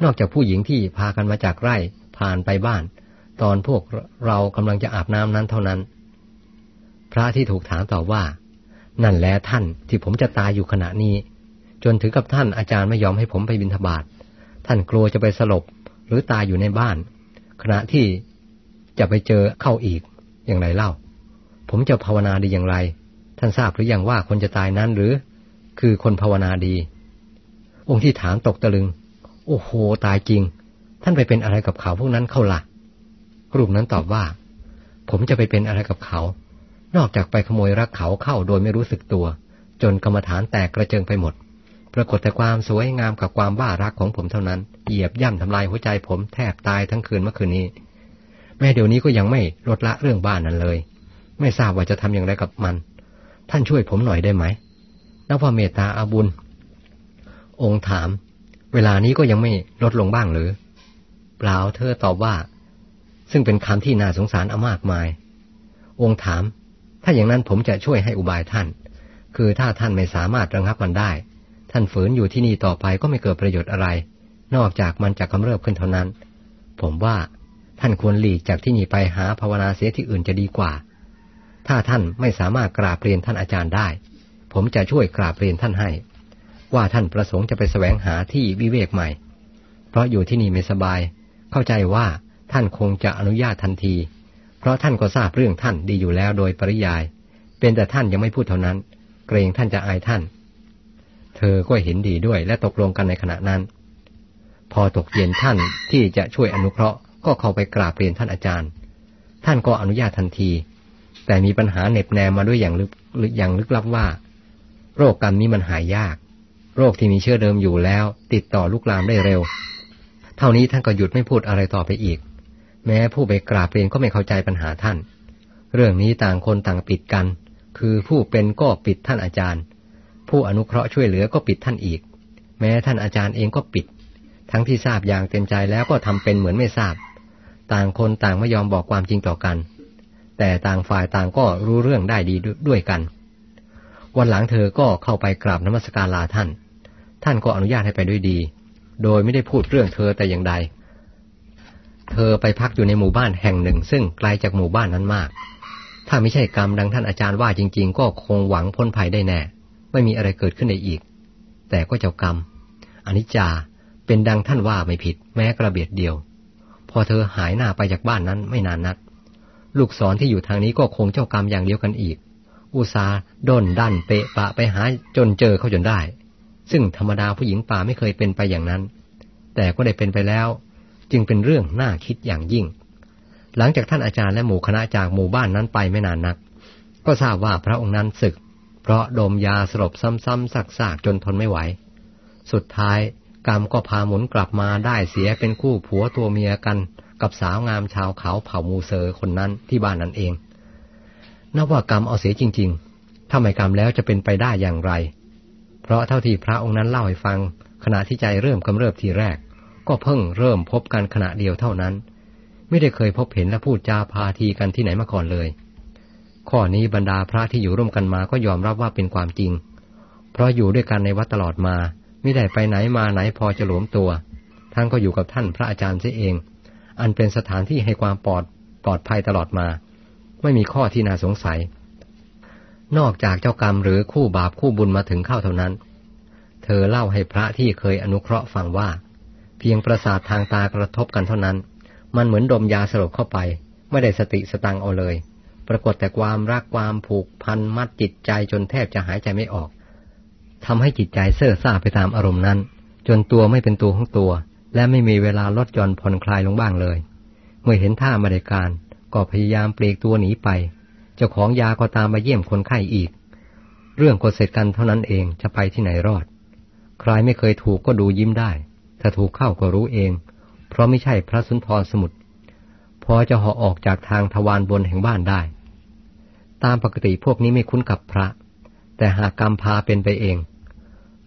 นอกจากผู้หญิงที่พากันมาจากไร่ผ่านไปบ้าน ตอนพวกเรากำลังจะอาบน้ำนั้นเท่านั้น พระที่ถูกถามตอบว่านนั่นแหละท่านที่ผมจะตายอยู่ขณะนี้ จนถึงกับท่านอาจารย์ไม่ยอมให้ผมไปบิณฑบาตท่านกลัวจะไปสลบหรือตายอยู่ในบ้าน ขณะที่ จะไปเจอเข้าอีก อย่างไรเล่า ผมจะภาวนาดีอย่างไร ท่านทราบหรือยังว่าคนจะตายนั้นหรือ คือคนภาวนาดี องค์ที่ถามตกตะลึง โอ้โห ตายจริง ท่านไปเป็นอะไรกับเขาพวกนั้นเข้าละ่ะรูปนั้นตอบว่า ผมจะไปเป็นอะไรกับเขา นอกจากไปขโมยรักเขาเข้าโดยไม่รู้สึกตัว จนกรรมฐานแตกกระเจิงไปหมด ปรากฏแต่ความสวยงามกับความบ้ารักของผมเท่านั้น เหยียบย่ำทำลายหัวใจผมแทบตายทั้งคืนเมื่อคืนนี้ แม่เดี๋ยวนี้ก็ยังไม่ลดละเรื่องบ้านนั้นเลย ไม่ทราบว่าจะทำอย่างไรกับมัน ท่านช่วยผมหน่อยได้ไหมนักพระเมตตาอาบุญ องค์ถาม เวลานี้ก็ยังไม่ลดลงบ้างหรือ เปล่าเธอตอบว่า ซึ่งเป็นคำที่น่าสงสารอามากมาย องค์ถาม ถ้าอย่างนั้นผมจะช่วยให้อุบายท่าน คือถ้าท่านไม่สามารถระงับมันได้ ท่านฝืนอยู่ที่นี่ต่อไปก็ไม่เกิดประโยชน์อะไร นอกจากมันจะกำเริบขึ้นเท่านั้น ผมว่า ท่านควรหลีกจากที่นี่ไปหาภาวนาเสียที่อื่นจะดีกว่า ถ้าท่านไม่สามารถกราบเรียนท่านอาจารย์ได้ ผมจะช่วยกราบเรียนท่านให้ ว่าท่านประสงค์จะไปแสวงหาที่วิเวกใหม่ เพราะอยู่ที่นี่ไม่สบาย เข้าใจว่าท่านคงจะอนุญาตทันที เพราะท่านก็ทราบเรื่องท่านดีอยู่แล้วโดยปริยาย เป็นแต่ท่านยังไม่พูดเท่านั้น เกรงท่านจะอายท่าน เธอก็เห็นดีด้วยและตกลงกันในขณะนั้น พอตกเย็นท่านที่จะช่วยอนุเคราะห์ ก็เข้าไปกราบเรียนท่านอาจารย์ ท่านก็อนุญาตทันที แต่มีปัญหาเน็บแนมมาด้วยอย่างลึกอย่างลึกลับว่า โรคกรรมนี้มันหายยาก โรคที่มีเชื้อเดิมอยู่แล้ว ติดต่อลุกลามได้เร็ว เท่านี้ท่านก็หยุดไม่พูดอะไรต่อไปอีก แม้ผู้ไปกราบเรียนก็ไม่เข้าใจปัญหาท่าน เรื่องนี้ต่างคนต่างปิดกัน คือผู้เป็นก็ปิดท่านอาจารย์ ผู้อนุเคราะห์ช่วยเหลือก็ปิดท่านอีก แม้ท่านอาจารย์เองก็ปิดทั้งที่ทราบอย่างเต็มใจแล้วก็ทำเป็นเหมือนไม่ทราบ ต่างคนต่างไม่ยอมบอกความจริงต่อกัน แต่ต่างฝ่ายต่างก็รู้เรื่องได้ดีด้วยกัน วันหลังเธอก็เข้าไปกราบนมัสการลาท่าน ท่านก็อนุญาตให้ไปด้วยดี โดยไม่ได้พูดเรื่องเธอแต่อย่างใด เธอไปพักอยู่ในหมู่บ้านแห่งหนึ่ง ซึ่งไกลจากหมู่บ้านนั้นมาก ถ้าไม่ใช่กรรมดังท่านอาจารย์ว่าจริง ๆ ก็คงหวังพ้นภัยได้แน่ ไม่มีอะไรเกิดขึ้นได้อีก แต่ก็เจ้ากรรมอนิจจาเป็นดังท่านว่าไม่ผิดแม้กระเบียดเดียว พอเธอหายหน้าไปจากบ้านนั้นไม่นานนัก ลูกศรที่อยู่ทางนี้ก็คงเจ้ากรรมอย่างเดียวกันอีก อุซาด้นดันเปะปะไปหาจนเจอเขาจนได้ ซึ่งธรรมดาผู้หญิงป่าไม่เคยเป็นไปอย่างนั้น แต่ก็ได้เป็นไปแล้ว จึงเป็นเรื่องน่าคิดอย่างยิ่ง หลังจากท่านอาจารย์และหมู่คณะจากหมู่บ้านนั้นไปไม่นานนัก ก็ทราบว่าพระองค์นั้นศึก เพราะดมยาสลบซ้ำๆซักๆจนทนไม่ไหว สุดท้าย กรรมก็พาหมุนกลับมาได้เสียเป็นคู่ผัวตัวเมียกัน กับสาวงามชาวเขาเผ่ามูเซอร์คนนั้นที่บ้านนั้นเองนับว่ากรรมเอาเสียจริง ๆ ถ้าไม่กรรมแล้วจะเป็นไปได้อย่างไร เพราะเท่าที่พระองค์นั้นเล่าให้ฟัง ขณะที่ใจเริ่มกำเริบทีแรก ก็เพิ่งเริ่มพบกันขณะเดียวเท่านั้น ไม่ได้เคยพบเห็นและพูดจาพาทีกันที่ไหนมาก่อนเลย ข้อนี้บรรดาพระที่อยู่ร่วมกันมาก็ยอมรับว่าเป็นความจริง เพราะอยู่ด้วยกันในวัดตลอดมา ไม่ได้ไปไหนมาไหนพอจะหลวมตัว ท่านก็อยู่กับท่านพระอาจารย์เสียเอง อันเป็นสถานที่ให้ความปลอดปลอดภัยตลอดมา ไม่มีข้อที่น่าสงสัย นอกจากเจ้ากรรมหรือคู่บาปคู่บุญมาถึงเข้าเท่านั้น เธอเล่าให้พระที่เคยอนุเคราะห์ฟังว่า เพียงประสาททางตากระทบกันเท่านั้น มันเหมือนดมยาสลบเข้าไป ไม่ได้สติสตังเอาเลย ปรากฏแต่ความรักความผูกพันมัดจิตใจจนแทบจะหายใจไม่ออก ทำให้จิตใจเซ่อซ่าไปตามอารมณ์นั้น จนตัวไม่เป็นตัวของตัว และไม่มีเวลาลดหย่อนผ่อนคลายลงบ้างเลย เมื่อเห็นท่ามาได้การ ก็พยายามเปลีกตัวหนีไป เจ้าของยาก็ตามมาเยี่ยมคนไข้อีก เรื่องก็เสร็จกันเท่านั้นเองจะไปที่ไหนรอด ใครไม่เคยถูกก็ดูยิ้มได้ ถ้าถูกเข้าก็รู้เอง เพราะไม่ใช่พระสุนทรสมุทรพอจะห่อออกจากทางทวารบนแห่งบ้านได้ ตามปกติพวกนี้ไม่คุ้นกับพระ แต่หากกรรมพาเป็นไปเอง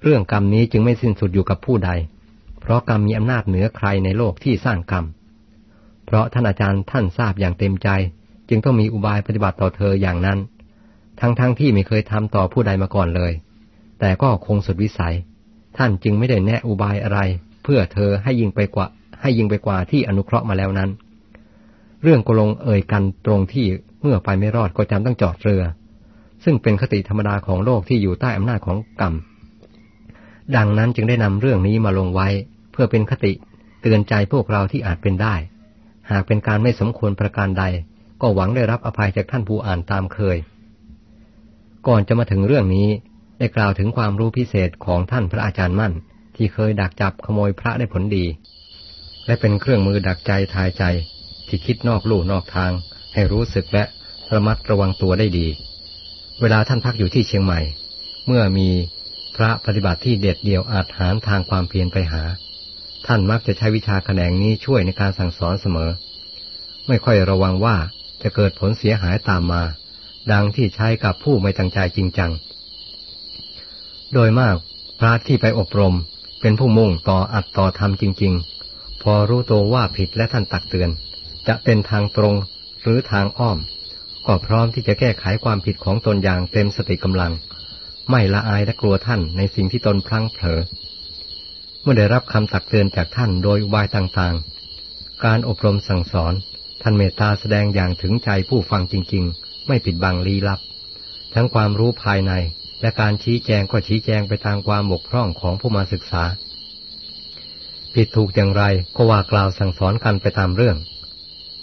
เรื่องกรรมนี้จึงไม่สิ้นสุดอยู่กับผู้ใด เพราะกรรมมีอำนาจเหนือใครในโลกที่สร้างกรรม เพราะท่านอาจารย์ท่านทราบอย่างเต็มใจ จึงต้องมีอุบายปฏิบัติต่อเธออย่างนั้น ทั้งๆทที่ไม่เคยทำต่อผู้ใดมาก่อนเลย แต่ก็คงสุดวิสัย ท่านจึงไม่ได้แนะอุบายอะไร เพื่อเธอให้ยิงไปกว่า ให้ยิงไปกว่าที่อนุเคราะห์มาแล้วนั้น เรื่องกลงเอ่ยกันตรงที่เมื่อไปไม่รอดก็จำต้องจอดเรือ ซึ่งเป็นคติธรรมดาของโลกที่อยู่ใต้อำนาจของกรรม ดังนั้นจึงได้นำเรื่องนี้มาลงไว้ เพื่อเป็นคติเตือนใจพวกเราที่อาจเป็นได้ หากเป็นการไม่สมควรประการใด ก็หวังได้รับอภัยจากท่านผู้อ่านตามเคย ก่อนจะมาถึงเรื่องนี้ได้กล่าวถึงความรู้พิเศษของท่านพระอาจารย์มั่น ที่เคยดักจับขโมยพระได้ผลดี และเป็นเครื่องมือดักใจทายใจ ที่คิดนอกลู่นอกทาง ให้รู้สึกและระมัดระวังตัวได้ดี เวลาท่านพักอยู่ที่เชียงใหม่ เมื่อมี พระปฏิบัติที่เด็ดเดี่ยวอาจหารทางความเพียรไปหา ท่านมักจะใช้วิชาแขนงนี้ช่วยในการสั่งสอนเสมอ ไม่ค่อยระวังว่าจะเกิดผลเสียหายตามมา ดังที่ใช้กับผู้ไม่ตั้งใจจริงจัง โดยมากพระที่ไปอบรมเป็นผู้มุ่งต่ออัดต่อทำจริง ๆ พอรู้ตัวว่าผิดและท่านตักเตือน จะเป็นทางตรงหรือทางอ้อม ก็พร้อมที่จะแก้ไขความผิดของตนอย่างเต็มสติกำลัง ไม่ละอายและกลัวท่านในสิ่งที่ตนพลั้งเผลอ เมื่อได้รับคำตักเตือนจากท่านโดยวายต่างๆ การอบรมสั่งสอน ท่านเมตตาแสดงอย่างถึงใจผู้ฟังจริง ๆ ไม่ปิดบังลี้ลับ ทั้งความรู้ภายใน และการชี้แจงก็ชี้แจงไปตามความบกพร่องของผู้มาศึกษา ผิดถูกอย่างไรก็ว่ากล่าวสั่งสอนกันไปตามเรื่อง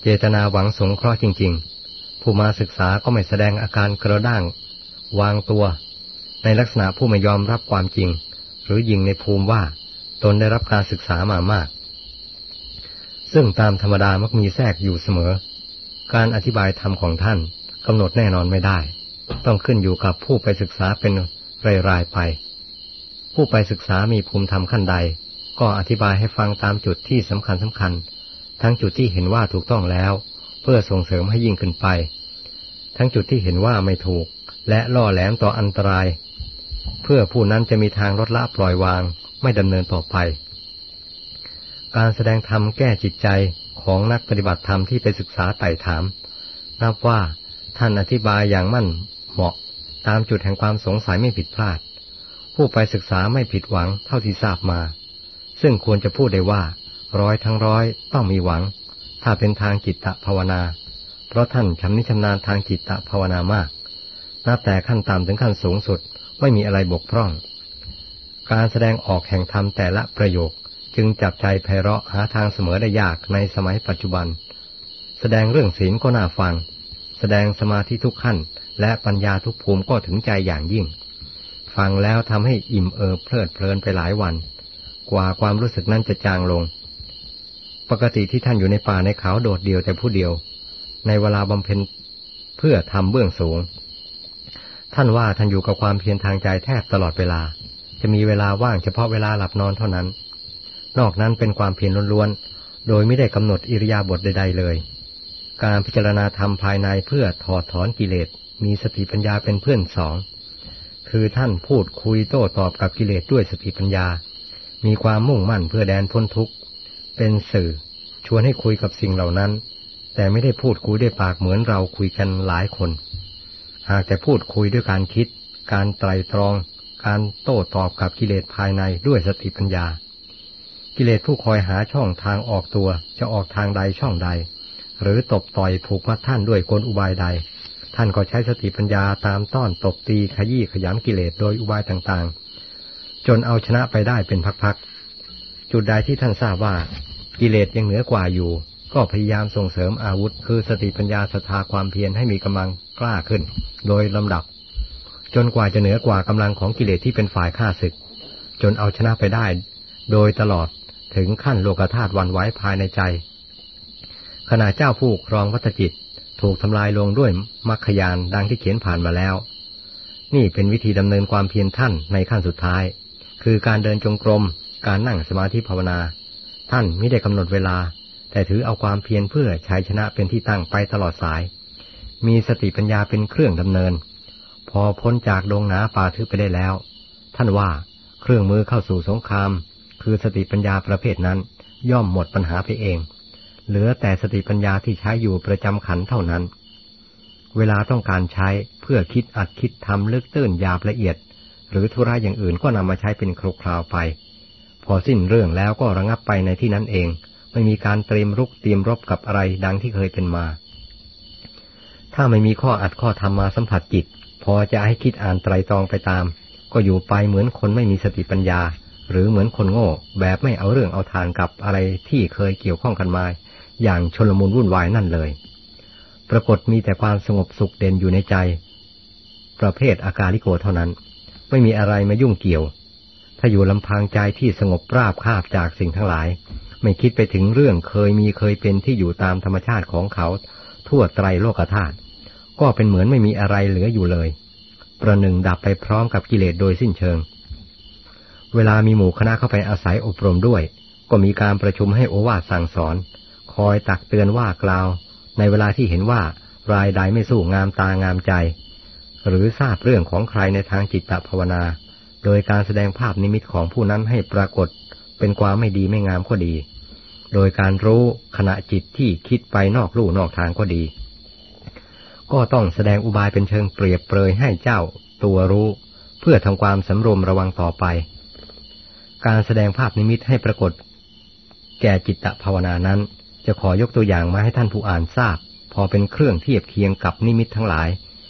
เจตนาหวังสงเคราะห์จริง ๆ ผู้มาศึกษาก็ไม่แสดงอาการกระด้าง วางตัว ในลักษณะผู้ไม่ยอมรับความจริง หรือยิงในภูมิว่า ตนได้รับการศึกษามามาก ซึ่งตามธรรมดามักมีแทรกอยู่เสมอ การอธิบายธรรมของท่านกำหนดแน่นอนไม่ได้ ต้องขึ้นอยู่กับผู้ไปศึกษาเป็นรายๆไป ผู้ไปศึกษามีภูมิธรรมขั้นใด ก็อธิบายให้ฟังตามจุดที่สำคัญสำคัญ ทั้งจุดที่เห็นว่าถูกต้องแล้ว เพื่อส่งเสริมให้ยิ่งขึ้นไป ทั้งจุดที่เห็นว่าไม่ถูกและล่อแหลมต่ออันตราย พื่อผู้นั้นจะมีทางลดละปล่อยวาง ไม่ดำเนินต่อไป การแสดงธรรมแก้จิตใจของนักปฏิบัติธรรมที่ไปศึกษาไต่ถาม นับว่าท่านอธิบายอย่างมั่นเหมาะตามจุดแห่งความสงสัยไม่ผิดพลาด ผู้ไปศึกษาไม่ผิดหวังเท่าที่ทราบมา ซึ่งควรจะพูดได้ว่า ร้อยทั้งร้อยต้องมีหวัง ถ้าเป็นทางจิตตภาวนา เพราะท่านชำนิชำนาญทางจิตตภาวนามาก นับแต่ขั้นต่ำถึงขั้นสูงสุด ไม่มีอะไรบกพร่อง การแสดงออกแห่งธรรมแต่ละประโยคจึงจับใจไพเราะหาทางเสมอได้ยากในสมัยปัจจุบัน แสดงเรื่องศีลก็น่าฟัง แสดงสมาธิทุกขั้น และปัญญาทุกภูมิก็ถึงใจอย่างยิ่ง ฟังแล้วทำให้อิ่มเอิบเพลิดเพลินไปหลายวัน กว่าความรู้สึกนั้นจะจางลง ปกติที่ท่านอยู่ในป่าในเขาโดดเดียวแต่ผู้เดียว ในเวลาบำเพ็ญเพื่อทำเบื้องสูง ท่านว่าท่านอยู่กับความเพียรทางใจแทบตลอดเวลา จะมีเวลาว่างเฉพาะเวลาหลับนอนเท่านั้น นอกนั้นเป็นความเพียรล้วนๆ โดยไม่ได้กำหนดอิริยาบถใด ๆ เลย การพิจารณาธรรมภายในเพื่อถอดถอนกิเลส มีสติปัญญาเป็นเพื่อนสอง คือท่านพูดคุยโต้ตอบกับกิเลสด้วยสติปัญญา มีความมุ่งมั่นเพื่อแดนพ้นทุกข์ เป็นสื่อ ชวนให้คุยกับสิ่งเหล่านั้น แต่ไม่ได้พูดคุยด้วยปากเหมือนเราคุยกันหลายคน หากแต่พูดคุยด้วยการคิด การไตรตรอง การโต้ตอบกับกิเลสภายในด้วยสติปัญญา กิเลสผู้คอยหาช่องทางออกตัวจะออกทางใดช่องใด หรือตบต่อยผูกมัดท่านด้วยกลอุบายใด ท่านก็ใช้สติปัญญาตามต้อนตบตีขยี้ขยำกิเลสโดยอุบายต่างๆ จนเอาชนะไปได้เป็นพักๆ จุดใดที่ท่านทราบว่ากิเลสยังเหนือกว่าอยู่ ก็พยายามส่งเสริมอาวุธ คือสติปัญญาศรัทธาความเพียรให้มีกำลัง กล้าขึ้น โดยลำดับ จนกว่าจะเหนือกว่ากำลังของกิเลสที่เป็นฝ่ายฆ่าศึก จนเอาชนะไปได้ โดยตลอดถึงขั้นโลกธาตุวันไว้ภายในใจ ขณะเจ้าผู้ครองวัตจิตถูกทำลายลงด้วยมรรคยานดังที่เขียนผ่านมาแล้ว นี่เป็นวิธีดำเนินความเพียรท่านในขั้นสุดท้าย คือการเดินจงกรม การนั่งสมาธิภาวนา ท่านไม่ได้กำหนดเวลา แต่ถือเอาความเพียรเพื่อชัยชนะเป็นที่ตั้งไปตลอดสาย มีสติปัญญาเป็นเครื่องดำเนิน พอพ้นจากดงหนาป่าทึบไปได้แล้ว ท่านว่าเครื่องมือเข้าสู่สงคราม คือสติปัญญาประเภทนั้น ย่อมหมดปัญหาไปเอง เหลือแต่สติปัญญาที่ใช้อยู่ประจำขันเท่านั้น เวลาต้องการใช้เพื่อคิดอัดคิดทำลึกตื้นยาบละเอียด หรือธุระอย่างอื่นก็นำมาใช้เป็นครคราวไป พอสิ้นเรื่องแล้วก็ระงับไปในที่นั้นเอง ไม่มีการเตรียมรุกเตรียมรบกับอะไรดังที่เคยเป็นมา ถ้าไม่มีข้ออัดข้อทำมาสัมผัสจิต พอจะให้คิดอ่านไตรตรองไปตาม ก็อยู่ไปเหมือนคนไม่มีสติปัญญา หรือเหมือนคนโง่ แบบไม่เอาเรื่องเอาทานกับอะไรที่เคยเกี่ยวข้องกันมา อย่างชลมุนวุ่นวายนั่นเลย ปรากฏมีแต่ความสงบสุขเด่นอยู่ในใจ ประเภทอาการลิโกเท่านั้น ไม่มีอะไรมายุ่งเกี่ยว ถ้าอยู่ลำพังใจที่สงบราบคาบจากสิ่งทั้งหลาย ไม่คิดไปถึงเรื่องเคยมีเคยเป็นที่อยู่ตามธรรมชาติของเขา ทั่วไตรโลกธาตุก็เป็นเหมือนไม่มีอะไรเหลืออยู่เลย ประหนึ่งดับไปพร้อมกับกิเลสโดยสิ้นเชิง เวลามีหมู่คณะเข้าไปอาศัยอบรมด้วย ก็มีการประชุมให้โอวาทสั่งสอน คอยตักเตือนว่ากล่าว ในเวลาที่เห็นว่ารายใดไม่สู้งามตางามใจ หรือทราบเรื่องของใครในทางจิตตภาวนา โดยการแสดงภาพนิมิตของผู้นั้นให้ปรากฏ เป็นความไม่ดีไม่งามก็ดี โดยการรู้ขณะจิตที่คิดไปนอกลู่นอกทางก็ดี ก็ต้องแสดงอุบายเป็นเชิงเปรียบเปรยให้เจ้าตัวรู้ เพื่อทำความสำรวมระวังต่อไป การแสดงภาพนิมิตให้ปรากฏ แก่จิตตภาวนานั้น จะขอยกตัวอย่างมาให้ท่านผู้อ่านทราบ พอเป็นเครื่องเทียบเคียงกับนิมิตทั้งหลาย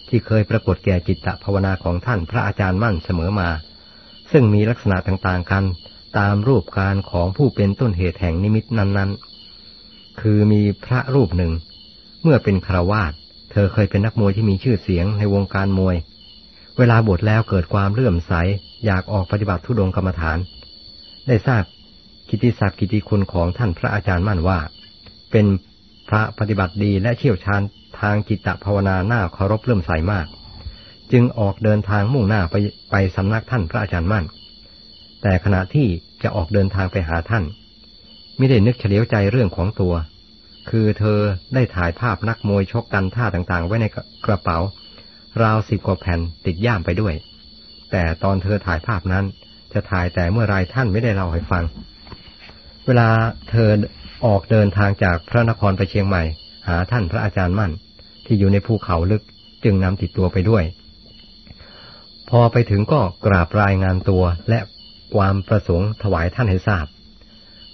ที่เคยปรากฏแก่จิตตภาวนาของท่านพระอาจารย์มั่นเสมอมา ซึ่งมีลักษณะต่างๆกัน ตามรูปการของผู้เป็นต้นเหตุแห่งนิมิตนั้น ๆ คือมีพระรูปหนึ่ง เมื่อเป็นครวาสเธอเคยเป็นนักมวยที่มีชื่อเสียงในวงการมวย เวลาบวชแล้วเกิดความเลื่อมใส อยากออกปฏิบัติทุดงกรรมฐาน ได้ทราบกิติศักดิ์กิติคุณของท่านพระอาจารย์มั่นว่า เป็นพระปฏิบัติดีและเชี่ยวชาญทางจิตตภาวนาหน้าเคารพเลื่อมใสมาก จึงออกเดินทางมุ่งหน้าไปไปสำนักท่านพระอาจารย์มั่น แต่ขณะที่จะออกเดินทางไปหาท่าน ไม่ได้นึกเฉลียวใจเรื่องของตัว คือเธอได้ถ่ายภาพนักมวยชกกันท่าต่างๆ ไว้ในกระเป๋า ราวสิบกว่าแผ่นติดย่ามไปด้วย แต่ตอนเธอถ่ายภาพนั้น จะถ่ายแต่เมื่อไรท่านไม่ได้เล่าให้ฟัง เวลาเธอออกเดินทางจากพระนครไปเชียงใหม่ หาท่านพระอาจารย์มั่น ที่อยู่ในภูเขาลึกจึงนำติดตัวไปด้วย พอไปถึงก็กราบรายงานตัวและ ความประสงค์ถวายท่านให้ทราบ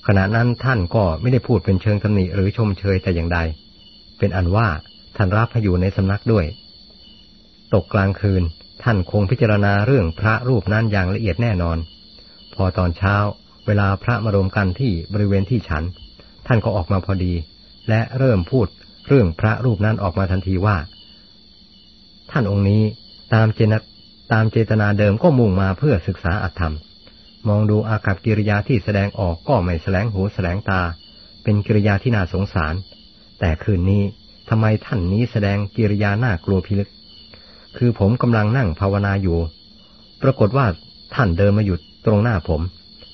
ขณะนั้นท่านก็ไม่ได้พูดเป็นเชิงตำหนิหรือชมเชยแต่อย่างใด เป็นอันว่าท่านรับให้อยู่ในสำนักด้วย ตกกลางคืนท่านคงพิจารณาเรื่องพระรูปนั้นอย่างละเอียดแน่นอน พอตอนเช้าเวลาพระมารวมกันที่บริเวณที่ฉัน ท่านก็ออกมาพอดี และเริ่มพูดเรื่องพระรูปนั้นออกมาทันทีว่า ท่านองค์นี้ตามเจตตามเจตนาเดิมก็มุ่งมาเพื่อศึกษาอัตธรรม มองดูอากับกิริยาที่แสดงออกก็ไม่แสลงหูแสลงตา เป็นกิริยาที่น่าสงสาร แต่คืนนี้ทำไมท่านนี้แสดงกิริยาน่ากลัวพิลึก คือผมกำลังนั่งภาวนาอยู่ ปรากฏว่าท่านเดินมาหยุดตรงหน้าผม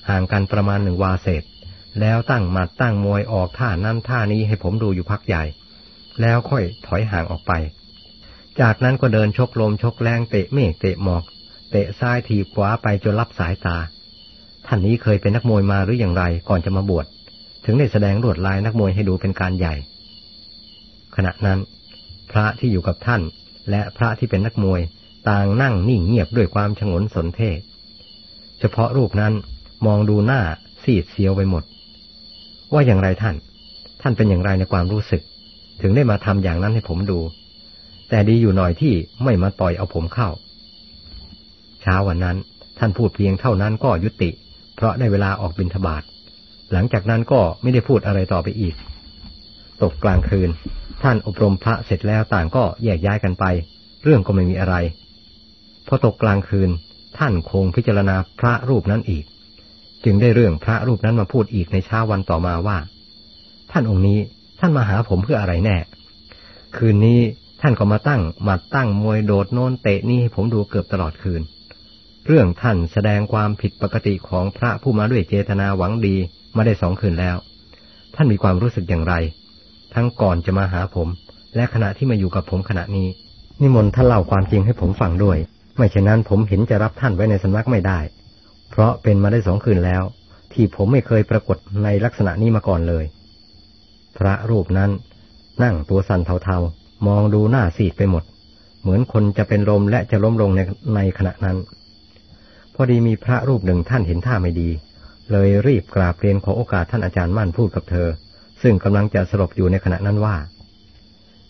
ห่างกันประมาณหนึ่งวาเศษ แล้วตั้งมาตั้งมวยออกท่านั้นท่านี้ให้ผมดูอยู่พักใหญ่ แล้วค่อยถอยห่างออกไป จากนั้นก็เดินชกลมชกแรงเตะเมฆเตะหมอก เตะซ้ายทีขวาไปจนรับสายตา ท่านนี้เคยเป็นนักมวยมาหรืออย่างไรก่อนจะมาบวช ถึงได้แสดงลวดลายนักมวยให้ดูเป็นการใหญ่ ขณะนั้น พระที่อยู่กับท่าน และพระที่เป็นนักมวยต่างนั่งนิ่งเงียบด้วยความฉงนสนเทเฉพาะรูปนั้นมองดูหน้าซีดเซียวไปหมด ว่าอย่างไรท่าน ท่านเป็นอย่างไรในความรู้สึก ถึงได้มาทำอย่างนั้นให้ผมดู แต่ดีอยู่หน่อยที่ไม่มาต่อยเอาผมเข้า เช้าวันนั้น ท่านพูดเพียงเท่านั้นก็ยุติ เพราะได้เวลาออกบินทบาทหลังจากนั้นก็ไม่ได้พูดอะไรต่อไปอีก ตกกลางคืน ท่านอบรมพระเสร็จแล้วต่างก็แยกย้ายกันไป เรื่องก็ไม่มีอะไร พอตกกลางคืน ท่านคงพิจารณาพระรูปนั้นอีก จึงได้เรื่องพระรูปนั้นมาพูดอีกในเช้าวันต่อมาว่า ท่านองค์นี้ท่านมาหาผมเพื่ออะไรแน่ คืนนี้ท่านก็มาตั้งมาตั้งมวยโดดโน้นเตะนี่ให้ผมดูเกือบตลอดคืน เรื่องท่านแสดงความผิดปกติของพระผู้มาด้วยเจตนาหวังดีมาได้สองคืนแล้ว ท่านมีความรู้สึกอย่างไร ทั้งก่อนจะมาหาผม และขณะที่มาอยู่กับผมขณะนี้ นิมนต์ท่านเล่าความจริงให้ผมฟังด้วย ไม่เช่นนั้นผมเห็นจะรับท่านไว้ในสำนักไม่ได้ เพราะเป็นมาได้สองคืนแล้ว ที่ผมไม่เคยปรากฏในลักษณะนี้มาก่อนเลย พระรูปนั้น นั่งตัวสั่นเทาๆมองดูหน้าซีดไปหมด เหมือนคนจะเป็นลมและจะล้มลงในในขณะนั้น พอดีมีพระรูปหนึ่งท่านเห็นท่าไม่ดี เลยรีบกราบเรียนขอโอกาสท่านอาจารย์มั่นพูดกับเธอ ซึ่งกำลังจะสลบอยู่ในขณะนั้นว่า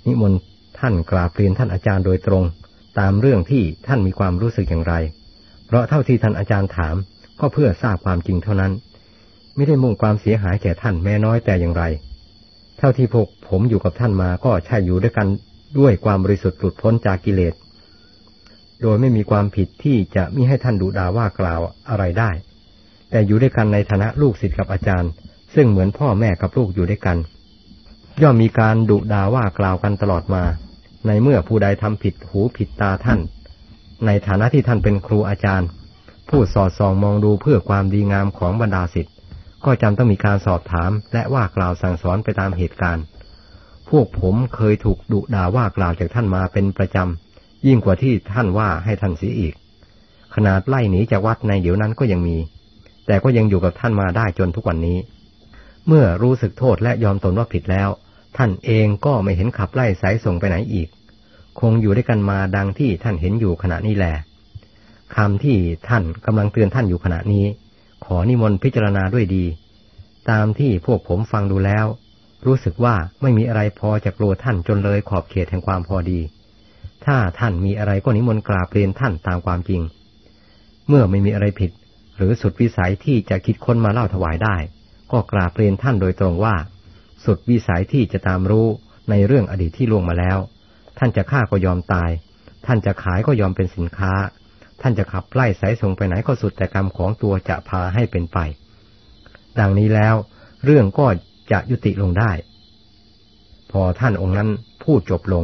นิมนต์ท่านกราบเรียนท่านอาจารย์โดยตรง ตามเรื่องที่ท่านมีความรู้สึกอย่างไร เพราะเท่าที่ท่านอาจารย์ถามก็เพื่อทราบความจริงเท่านั้น ไม่ได้มุ่งความเสียหายแก่ท่านแม้น้อยแต่อย่างไร เท่าที่พวกผมอยู่กับท่านมาก็ใช่อยู่ด้วยกันด้วยความบริสุทธิ์หลุดพ้นจากกิเลส โดยไม่มีความผิดที่จะมิให้ท่านดุด่าว่ากล่าวอะไรได้ แต่อยู่ด้วยกันในฐานะลูกศิษย์กับอาจารย์ ซึ่งเหมือนพ่อแม่กับลูกอยู่ด้วยกัน ย่อมมีการดุด่าว่ากล่าวกันตลอดมา ในเมื่อผู้ใดทำผิดหูผิดตาท่าน ในฐานะที่ท่านเป็นครูอาจารย์ ผู้สอดส่องมองดูเพื่อความดีงามของบรรดาศิษย์ก็จำต้องมีการสอบถาม และว่ากล่าวสั่งสอนไปตามเหตุการณ์ พวกผมเคยถูกดุด่าว่ากล่าวจากท่านมาเป็นประจำ ยิ่งกว่าที่ท่านว่าให้ท่านเสียอีก ขนาดไล่หนีจากวัดในเดี๋ยวนั้นก็ยังมี แต่ก็ยังอยู่กับท่านมาได้จนทุกวันนี้ เมื่อรู้สึกโทษและยอมตนว่าผิดแล้ว ท่านเองก็ไม่เห็นขับไล่สายส่งไปไหนอีก คงอยู่ด้วยกันมาดังที่ท่านเห็นอยู่ขณะนี้แหละคำที่ท่านกำลังเตือนท่านอยู่ขณะนี้ ขอนิมนต์พิจารณาด้วยดี ตามที่พวกผมฟังดูแล้ว รู้สึกว่าไม่มีอะไรพอจะกลัวท่านจนเลยขอบเขตแห่งความพอดี ถ้าท่านมีอะไรก็นิมนต์กราบเรียนท่านตามความจริง เมื่อไม่มีอะไรผิด หรือสุดวิสัยที่จะคิดค้นมาเล่าถวายได้ ก็กราบเรียนท่านโดยตรงว่า สุดวิสัยที่จะตามรู้ในเรื่องอดีตที่ล่วงมาแล้ว ท่านจะฆ่าก็ยอมตาย ท่านจะขายก็ยอมเป็นสินค้า ท่านจะขับไล่สายส่งไปไหนก็สุดแต่กรรมของตัวจะพาให้เป็นไป ดังนี้แล้วเรื่องก็จะยุติลงได้ พอท่านองค์นั้นพูดจบลง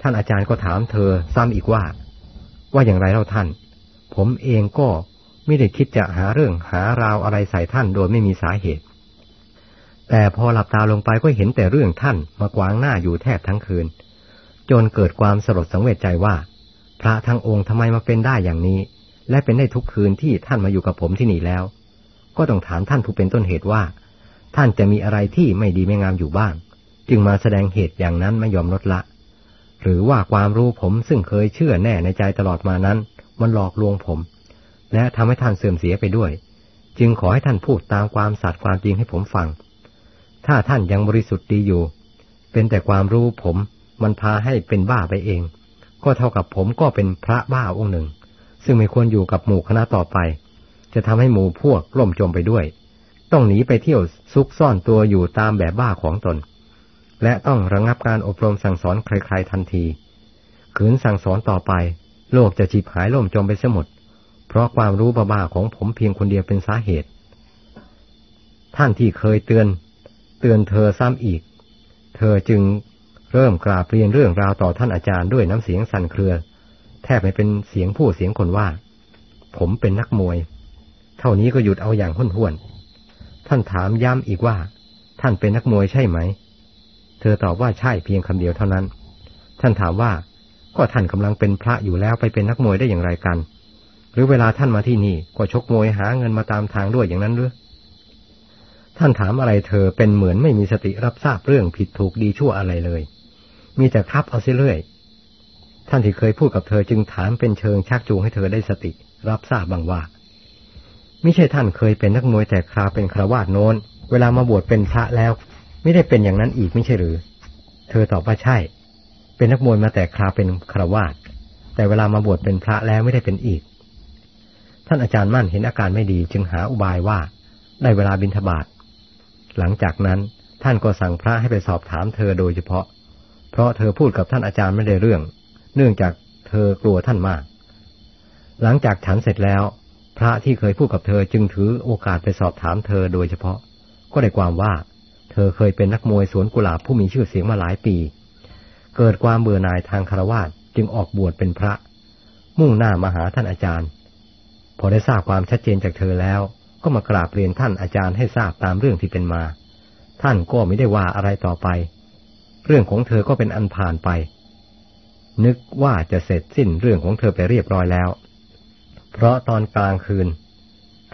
ท่านอาจารย์ก็ถามเธอซ้ำอีกว่า ว่าอย่างไรเล่าท่าน ผมเองก็ไม่ได้คิดจะหาเรื่องหาราวอะไรใส่ท่านโดยไม่มีสาเหตุ แต่พอหลับตาลงไปก็เห็นแต่เรื่องท่านมากวางหน้าอยู่แทบทั้งคืน จนเกิดความสลดสังเวชใจว่า พระทั้งองค์ทำไมมาเป็นได้อย่างนี้ และเป็นได้ทุกคืนที่ท่านมาอยู่กับผมที่นี่แล้ว ก็ต้องถามท่านผู้เป็นต้นเหตุว่า ท่านจะมีอะไรที่ไม่ดีไม่งามอยู่บ้าง จึงมาแสดงเหตุอย่างนั้นไม่ยอมลดละ หรือว่าความรู้ผมซึ่งเคยเชื่อแน่ในใจตลอดมานั้น มันหลอกลวงผม และทำให้ท่านเสื่อมเสียไปด้วย จึงขอให้ท่านพูดตามความสัตย์ความจริงให้ผมฟัง ถ้าท่านยังบริสุทธิ์ดีอยู่ เป็นแต่ความรู้ผมมันพาให้เป็นบ้าไปเอง ก็เท่ากับผมก็เป็นพระบ้าองค์หนึ่ง ซึ่งไม่ควรอยู่กับหมู่คณะต่อไป จะทำให้หมู่พวกล่มจมไปด้วย ต้องหนีไปเที่ยวซุกซ่อนตัวอยู่ตามแบบบ้าของตน และต้องระงงับการอบรมสั่งสอนใครๆทันที ขืนสั่งสอนต่อไป โลกจะจีบหายล่มจมไปเสียหมด เพราะความรู้บ้าๆของผมเพียงคนเดียวเป็นสาเหตุ ท่านที่เคยเตือน เตือนเธอซ้ำอีก เธอจึงเริ่มกราบเรียนเรื่องราวต่อท่านอาจารย์ด้วยน้ำเสียงสั่นเครือ แทบไม่เป็นเสียงผู้เสียงคนว่า ผมเป็นนักมวย เท่านี้ก็หยุดเอาอย่างห้นห้วน ท่านถามย้ำอีกว่า ท่านเป็นนักมวยใช่ไหม เธอตอบว่าใช่เพียงคำเดียวเท่านั้น ท่านถามว่า ก็ท่านกำลังเป็นพระอยู่แล้วไปเป็นนักมวยได้อย่างไรกัน หรือเวลาท่านมาที่นี่ก็ชกมวยหาเงินมาตามทางด้วยอย่างนั้นหรือท่านถามอะไรเธอเป็นเหมือนไม่มีสติรับทราบเรื่องผิดถูกดีชั่วอะไรเลย มีแต่ครับเอาเสียเรื่อย ท่านที่เคยพูดกับเธอจึงถามเป็นเชิงชักจูงให้เธอได้สติ รับทราบบางว่า ไม่ใช่ท่านเคยเป็นนักมวยแต่คราเป็นคราวาสโน้น เวลามาบวชเป็นพระแล้ว ไม่ได้เป็นอย่างนั้นอีกไม่ใช่หรือ เธอตอบว่าใช่ เป็นนักมวยมาแต่คราเป็นคราวาสแต่เวลามาบวชเป็นพระแล้วไม่ได้เป็นอีก ท่านอาจารย์มั่นเห็นอาการไม่ดีจึงหาอุบายว่าได้เวลาบินทบาทหลังจากนั้นท่านก็สั่งพระให้ไปสอบถามเธอโดยเฉพาะ เพราะเธอพูดกับท่านอาจารย์ไม่ได้เรื่อง เนื่องจากเธอกลัวท่านมาก หลังจากฉันเสร็จแล้ว พระที่เคยพูดกับเธอจึงถือโอกาสไปสอบถามเธอโดยเฉพาะ ก็ได้ความว่า ธอเคยเป็นนักมวยสวนกุหลาบผู้มีชื่อเสียงมาหลายปี เกิดความเบื่อหน่ายทางคารวะจึงออกบวชเป็นพระ มุ่งหน้ามาหาท่านอาจารย์ พอได้ทราบความชัดเจนจากเธอแล้ว ก็มากราบเรียนท่านอาจารย์ให้ทราบตามเรื่องที่เป็นมา ท่านก็ไม่ได้ว่าอะไรต่อไป เรื่องของเธอก็เป็นอันผ่านไป นึกว่าจะเสร็จสิ้นเรื่องของเธอไปเรียบร้อยแล้ว เพราะตอนกลางคืน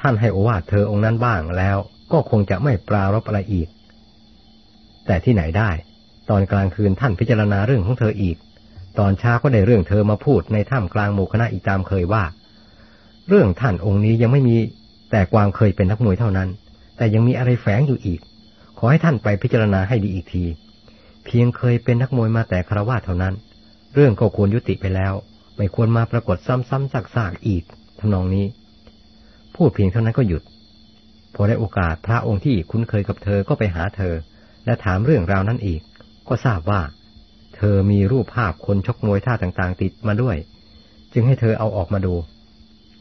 ท่านให้โอวาทเธอองค์นั้นบ้างแล้ว ก็คงจะไม่ปรารบอะไรอีก แต่ที่ไหนได้ ตอนกลางคืนท่านพิจารณาเรื่องของเธออีก ตอนเช้าก็ได้เรื่องเธอมาพูดในถ้ำกลางหมู่คณะอีกตามเคยว่า เรื่องท่านองค์นี้ยังไม่มี แต่ความเคยเป็นนักมวยเท่านั้น แต่ยังมีอะไรแฝงอยู่อีก ขอให้ท่านไปพิจารณาให้ดีอีกที เพียงเคยเป็นนักมวยมาแต่คารวะเท่านั้น เรื่องก็ควรยุติไปแล้ว ไม่ควรมาปรากฏซ้ำๆซากๆอีกทำนองนี้ พูดเพียงเท่านั้นก็หยุด พอได้โอกาสพระองค์ที่คุ้นเคยกับเธอก็ไปหาเธอ และถามเรื่องราวนั้นอีก ก็ทราบว่า เธอมีรูปภาพคนชกมวยท่าต่างๆ ติดมาด้วย จึงให้เธอเอาออกมาดู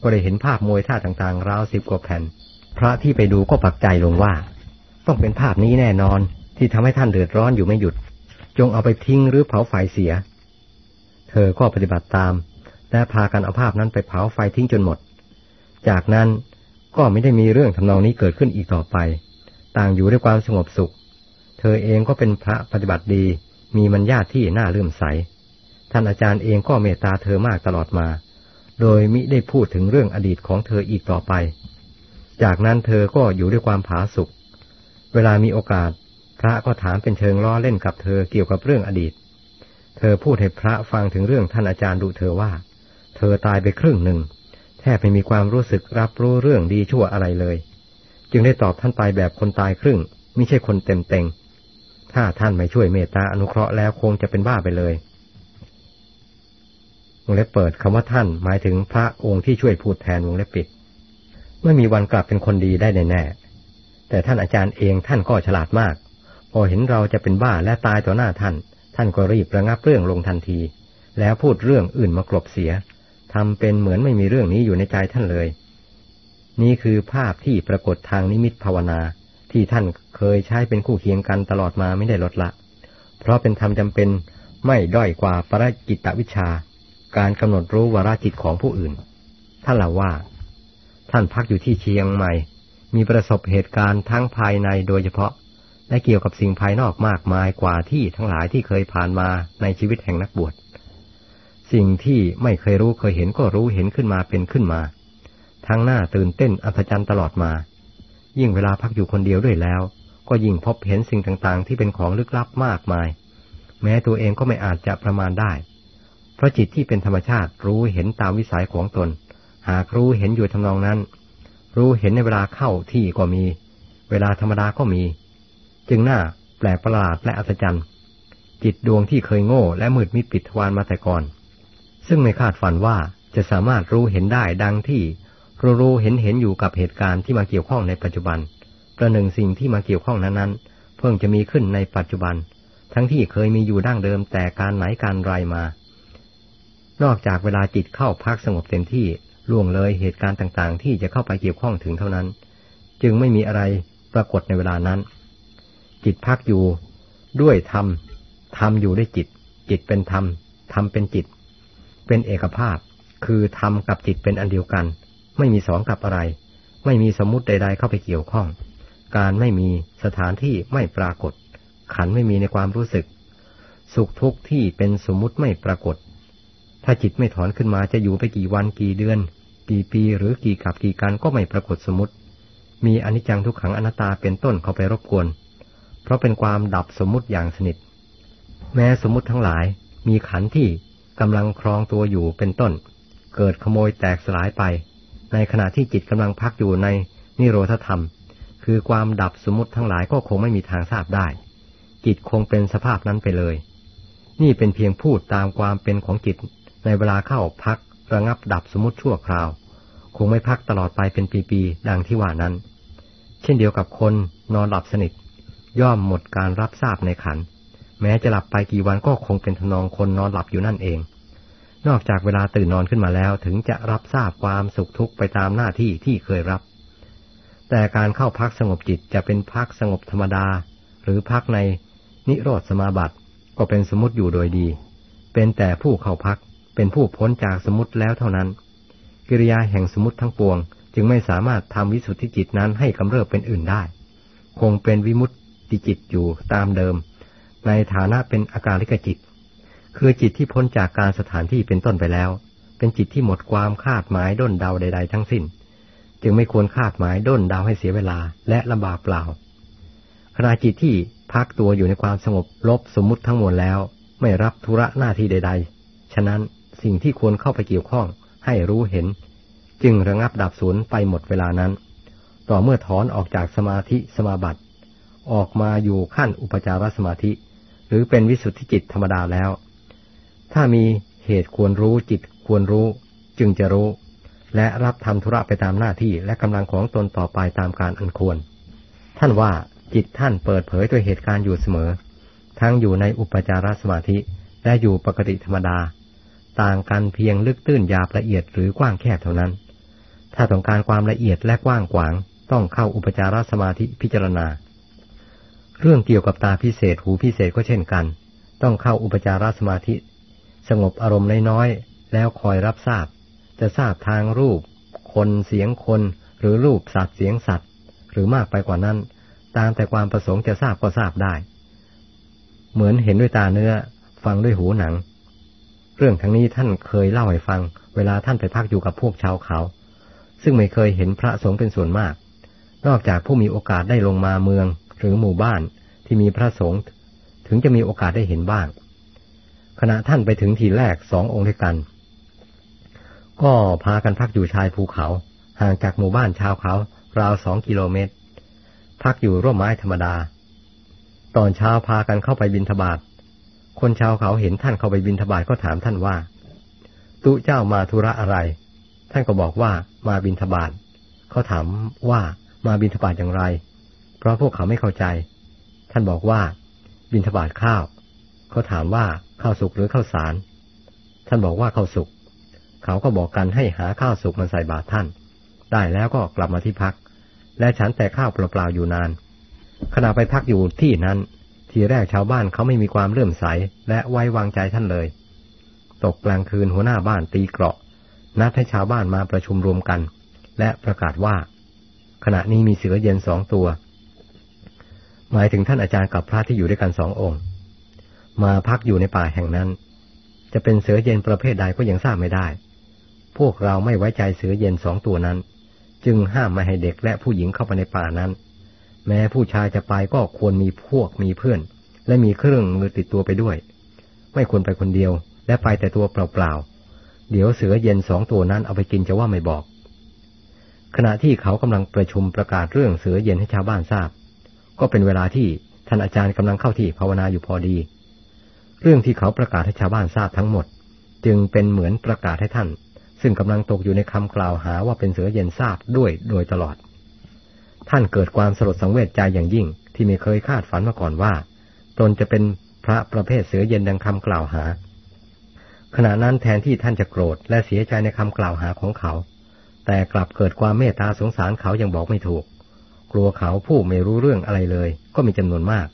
ก็ได้เห็นภาพมวยท่าต่างๆ ราวสิบกว่าแผ่น พระที่ไปดูก็ปักใจลงว่า ต้องเป็นภาพนี้แน่นอนที่ทำให้ท่านเดือดร้อนอยู่ไม่หยุด จงเอาไปทิ้งหรือเผาไฟเสีย เธอก็ปฏิบัติตาม และพากันเอาภาพนั้นไปเผาไฟทิ้งจนหมด จากนั้นก็ไม่ได้มีเรื่องทำนองนี้เกิดขึ้นอีกต่อไป ต่างอยู่ด้วยความสงบสุข เธอเองก็เป็นพระปฏิบัติดี มีมัญญาที่น่าเลื่อมใส ท่านอาจารย์เองก็เมตตาเธอมากตลอดมา โดยมิได้พูดถึงเรื่องอดีตของเธออีกต่อไป จากนั้นเธอก็อยู่ด้วยความผาสุก เวลามีโอกาส พระก็ถามเป็นเชิงล้อเล่นกับเธอเกี่ยวกับเรื่องอดีต เธอพูดให้พระฟังถึงเรื่องท่านอาจารย์ดูเธอว่า เธอตายไปครึ่งหนึ่งแทบไม่มีความรู้สึกรับรู้เรื่องดีชั่วอะไรเลย จึงได้ตอบท่านไปแบบคนตายครึ่ง ไม่ใช่คนเต็มเต็ง ถ้าท่านไม่ช่วยเมตตาอนุเคราะห์แล้วคงจะเป็นบ้าไปเลยวงเล็บเปิดคำว่าท่านหมายถึงพระองค์ที่ช่วยพูดแทนวงเล็บปิด ไม่มีวันกลับเป็นคนดีได้แน่แต่ท่านอาจารย์เองท่านก็ฉลาดมาก พอเห็นเราจะเป็นบ้าและตายต่อหน้าท่าน ท่านก็รีบระงับเรื่องลงทันที แล้วพูดเรื่องอื่นมากลบเสียทำเป็นเหมือนไม่มีเรื่องนี้อยู่ในใจท่านเลย นี่คือภาพที่ปรากฏทางนิมิตภาวนาที่ท่าน เคยใช้เป็นคู่เคียงกันตลอดมาไม่ได้ลดละ เพราะเป็นธรรมจำเป็นไม่ด้อยกว่าปรจิตวิชา การกำหนดรู้วาระจิตของผู้อื่น ท่านเล่าว่า ท่านพักอยู่ที่เชียงใหม่ มีประสบเหตุการณ์ทั้งภายในโดยเฉพาะ และเกี่ยวกับสิ่งภายนอกมากมายกว่าที่ทั้งหลายที่เคยผ่านมาในชีวิตแห่งนักบวช สิ่งที่ไม่เคยรู้เคยเห็นก็รู้เห็นขึ้นมาเป็นขึ้นมา ทั้งหน้าตื่นเต้นอัศจรรย์ตลอดมา ยิ่งเวลาพักอยู่คนเดียวด้วยแล้ว ก็ยิ่งพบเห็นสิ่งต่างๆ ที่เป็นของลึกลับมากมาย แม้ตัวเองก็ไม่อาจจะประมาณได้ เพราะจิตที่เป็นธรรมชาติรู้เห็นตามวิสัยของตน หากรู้เห็นอยู่ทำนองนั้น รู้เห็นในเวลาเข้าที่ก็มี เวลาธรรมดาก็มี จึงน้าแปลกประหลาดและอัศจรรย์จิตดวงที่เคยโง่และมืดมิดปิดทวารมาแต่ก่อน ซึ่งไม่คาดฝันว่าจะสามารถรู้เห็นได้ดังที่รู้รู้เห็นเห็นอยู่กับเหตุการณ์ที่มาเกี่ยวข้องในปัจจุบัน ประหนึ่งสิ่งที่มาเกี่ยวข้องนั้น ๆ เพิ่งจะมีขึ้นในปัจจุบัน ทั้งที่เคยมีอยู่ดั้งเดิมแต่การไหนการไรมา นอกจากเวลาจิตเข้าพักสงบเต็มที่ล่วงเลยเหตุการณ์ต่างๆ ที่จะเข้าไปเกี่ยวข้องถึงเท่านั้น จึงไม่มีอะไรปรากฏในเวลานั้น จิตพักอยู่ด้วยธรรมธรรมอยู่ด้วยจิต จิตเป็นธรรมธรรมเป็นจิต เป็นเอกภาพ คือธรรมกับจิตเป็นอันเดียวกัน ไม่มีสองกับอะไร ไม่มีสมมติใด ๆ เข้าไปเกี่ยวข้อง การไม่มีสถานที่ไม่ปรากฏ ขันไม่มีในความรู้สึก สุขทุกข์ที่เป็นสมมุติไม่ปรากฏ ถ้าจิตไม่ถอนขึ้นมาจะอยู่ไปกี่วันกี่เดือน กี่ปีหรือกี่กับกี่การก็ไม่ปรากฏสมมติ มีอนิจจังทุกขังอนัตตาเป็นต้นเข้าไปรบกวน เพราะเป็นความดับสมมติอย่างสนิท แม้สมมติทั้งหลายมีขันที่กำลังครองตัวอยู่เป็นต้น เกิดขโมยแตกสลายไป ในขณะที่จิตกำลังพักอยู่ในนิโรธธรรม คือความดับสมมติทั้งหลายก็คงไม่มีทางทราบได้ จิตคงเป็นสภาพนั้นไปเลย นี่เป็นเพียงพูดตามความเป็นของจิต ในเวลาเข้าพักระงับดับสมมติชั่วคราว คงไม่พักตลอดไปเป็นปีๆดังที่ว่านั้น เช่นเดียวกับคนนอนหลับสนิท ย่อมหมดการรับทราบในขัน แม้จะหลับไปกี่วันก็คงเป็นทนองคนนอนหลับอยู่นั่นเอง นอกจากเวลาตื่นนอนขึ้นมาแล้วถึงจะรับทราบความสุขทุกข์ไปตามหน้าที่ที่เคยรับ แต่การเข้าพักสงบจิตจะเป็นพักสงบธรรมดา หรือพักในนิโรธสมาบัติก็เป็นสมมติอยู่โดยดี เป็นแต่ผู้เข้าพักเป็นผู้พ้นจากสมมติแล้วเท่านั้น กิริยาแห่งสมมติทั้งปวง จึงไม่สามารถทำวิสุทธิจิตนั้นให้กำเริบเป็นอื่นได้ คงเป็นวิมุตติจิตอยู่ตามเดิม ในฐานะเป็นอาการลิกจิต คือจิตที่พ้นจากการสถานที่เป็นต้นไปแล้ว เป็นจิตที่หมดความคาดหมายด้นเดาใด ๆ ทั้งสิ้น จึงไม่ควรคาดหมายด้นดาวให้เสียเวลาและลำบากเปล่าขณะจิตที่พักตัวอยู่ในความสงบลบสมมุติทั้งมวลแล้ว ไม่รับธุระหน้าที่ใด ๆ ฉะนั้นสิ่งที่ควรเข้าไปเกี่ยวข้องให้รู้เห็น จึงระงับดับศูนย์ไปหมดเวลานั้น ต่อเมื่อถอนออกจากสมาธิสมาบัติ ออกมาอยู่ขั้นอุปจารสมาธิ หรือเป็นวิสุทธิจิตธรรมดาแล้ว ถ้ามีเหตุควรรู้จิตควรรู้ จึงจะรู้ และรับทำธุระไปตามหน้าที่และกำลังของตนต่อไปตามการอันควร ท่านว่าจิตท่านเปิดเผยด้วยเหตุการณ์อยู่เสมอ ทั้งอยู่ในอุปจารสมาธิและอยู่ปกติธรรมดา ต่างกันเพียงลึกตื้นยาบละเอียดหรือกว้างแคบเท่านั้น ถ้าต้องการความละเอียดและกว้างขวางต้องเข้าอุปจารสมาธิพิจารณา เรื่องเกี่ยวกับตาพิเศษหูพิเศษก็เช่นกัน ต้องเข้าอุปจารสมาธิ สงบอารมณ์น้อยๆแล้วคอยรับทราบ จะทราบทางรูป คนเสียงคน หรือรูปสัตว์เสียงสัตว์ หรือมากไปกว่านั้น ตามแต่ความประสงค์จะทราบก็ทราบได้ เหมือนเห็นด้วยตาเนื้อ ฟังด้วยหูหนัง เรื่องทั้งนี้ท่านเคยเล่าให้ฟัง เวลาท่านไปพักอยู่กับพวกชาวเขา ซึ่งไม่เคยเห็นพระสงฆ์เป็นส่วนมาก นอกจากผู้มีโอกาสได้ลงมาเมืองหรือหมู่บ้านที่มีพระสงฆ์ถึงจะมีโอกาสได้เห็นบ้างขณะท่านไปถึงทีแรกสององค์ด้วยกัน ก็พากันพักอยู่ชายภูเขา ห่างจากหมู่บ้านชาวเขา ราวสองกิโลเมตร พักอยู่ร่มไม้ธรรมดา ตอนเช้าพากันเข้าไปบินทบาทคนชาวเขาเห็นท่านเข้าไปบินทบาทก็ถามท่านว่า ตุเจ้ามาธุระอะไร ท่านก็บอกว่ามาบินทบาทเขาถามว่ามาบินทบาทอย่างไร เพราะพวกเขาไม่เข้าใจ ท่านบอกว่า บินทบาทข้าวเขาถามว่าข้าวสุกหรือข้าวสาร ท่านบอกว่าข้าวสุกเขาก็บอกกันให้หาข้าวสุกมาใส่บาตรท่าน ได้แล้วก็กลับมาที่พัก และฉันแต่ข้าวเปล่าๆอยู่นาน ขณะไปพักอยู่ที่นั้น ทีแรกชาวบ้านเขาไม่มีความเลื่อมใสและไว้วางใจท่านเลย ตกกลางคืนหัวหน้าบ้านตีเกราะ นัดให้ชาวบ้านมาประชุมรวมกัน และประกาศว่า ขณะนี้มีเสือเย็นสองตัว หมายถึงท่านอาจารย์กับพระที่อยู่ด้วยกันสององค์ มาพักอยู่ในป่าแห่งนั้นจะเป็นเสือเย็นประเภทใดก็ยังทราบไม่ได้ พวกเราไม่ไว้ใจเสือเย็นสองตัวนั้น จึงห้ามไม่ให้เด็กและผู้หญิงเข้าไปในป่านั้น แม้ผู้ชายจะไปก็ควรมีพวกมีเพื่อน และมีเครื่องมือติดตัวไปด้วย ไม่ควรไปคนเดียว และไปแต่ตัวเปล่าๆเดี๋ยวเสือเย็นสองตัวนั้นเอาไปกินจะว่าไม่บอก ขณะที่เขากำลังประชุมประกาศเรื่องเสือเย็นให้ชาวบ้านทราบ ก็เป็นเวลาที่ท่านอาจารย์กำลังเข้าที่ภาวนาอยู่พอดี เรื่องที่เขาประกาศให้ชาวบ้านทราบทั้งหมด จึงเป็นเหมือนประกาศให้ท่าน ซึ่งกำลังตกอยู่ในคำกล่าวหาว่าเป็นเสือเย็นทราบด้วยโดยตลอด ท่านเกิดความสลดสังเวชใจอย่างยิ่งที่ไม่เคยคาดฝันมาก่อนว่า ตนจะเป็นพระประเภทเสือเย็นดังคำกล่าวหา ขณะนั้นแทนที่ท่านจะโกรธและเสียใจในคำกล่าวหาของเขา แต่กลับเกิดความเมตตาสงสารเขายังบอกไม่ถูก กลัวเขาผู้ไม่รู้เรื่องอะไรเลย ก็มีจำนวนมาก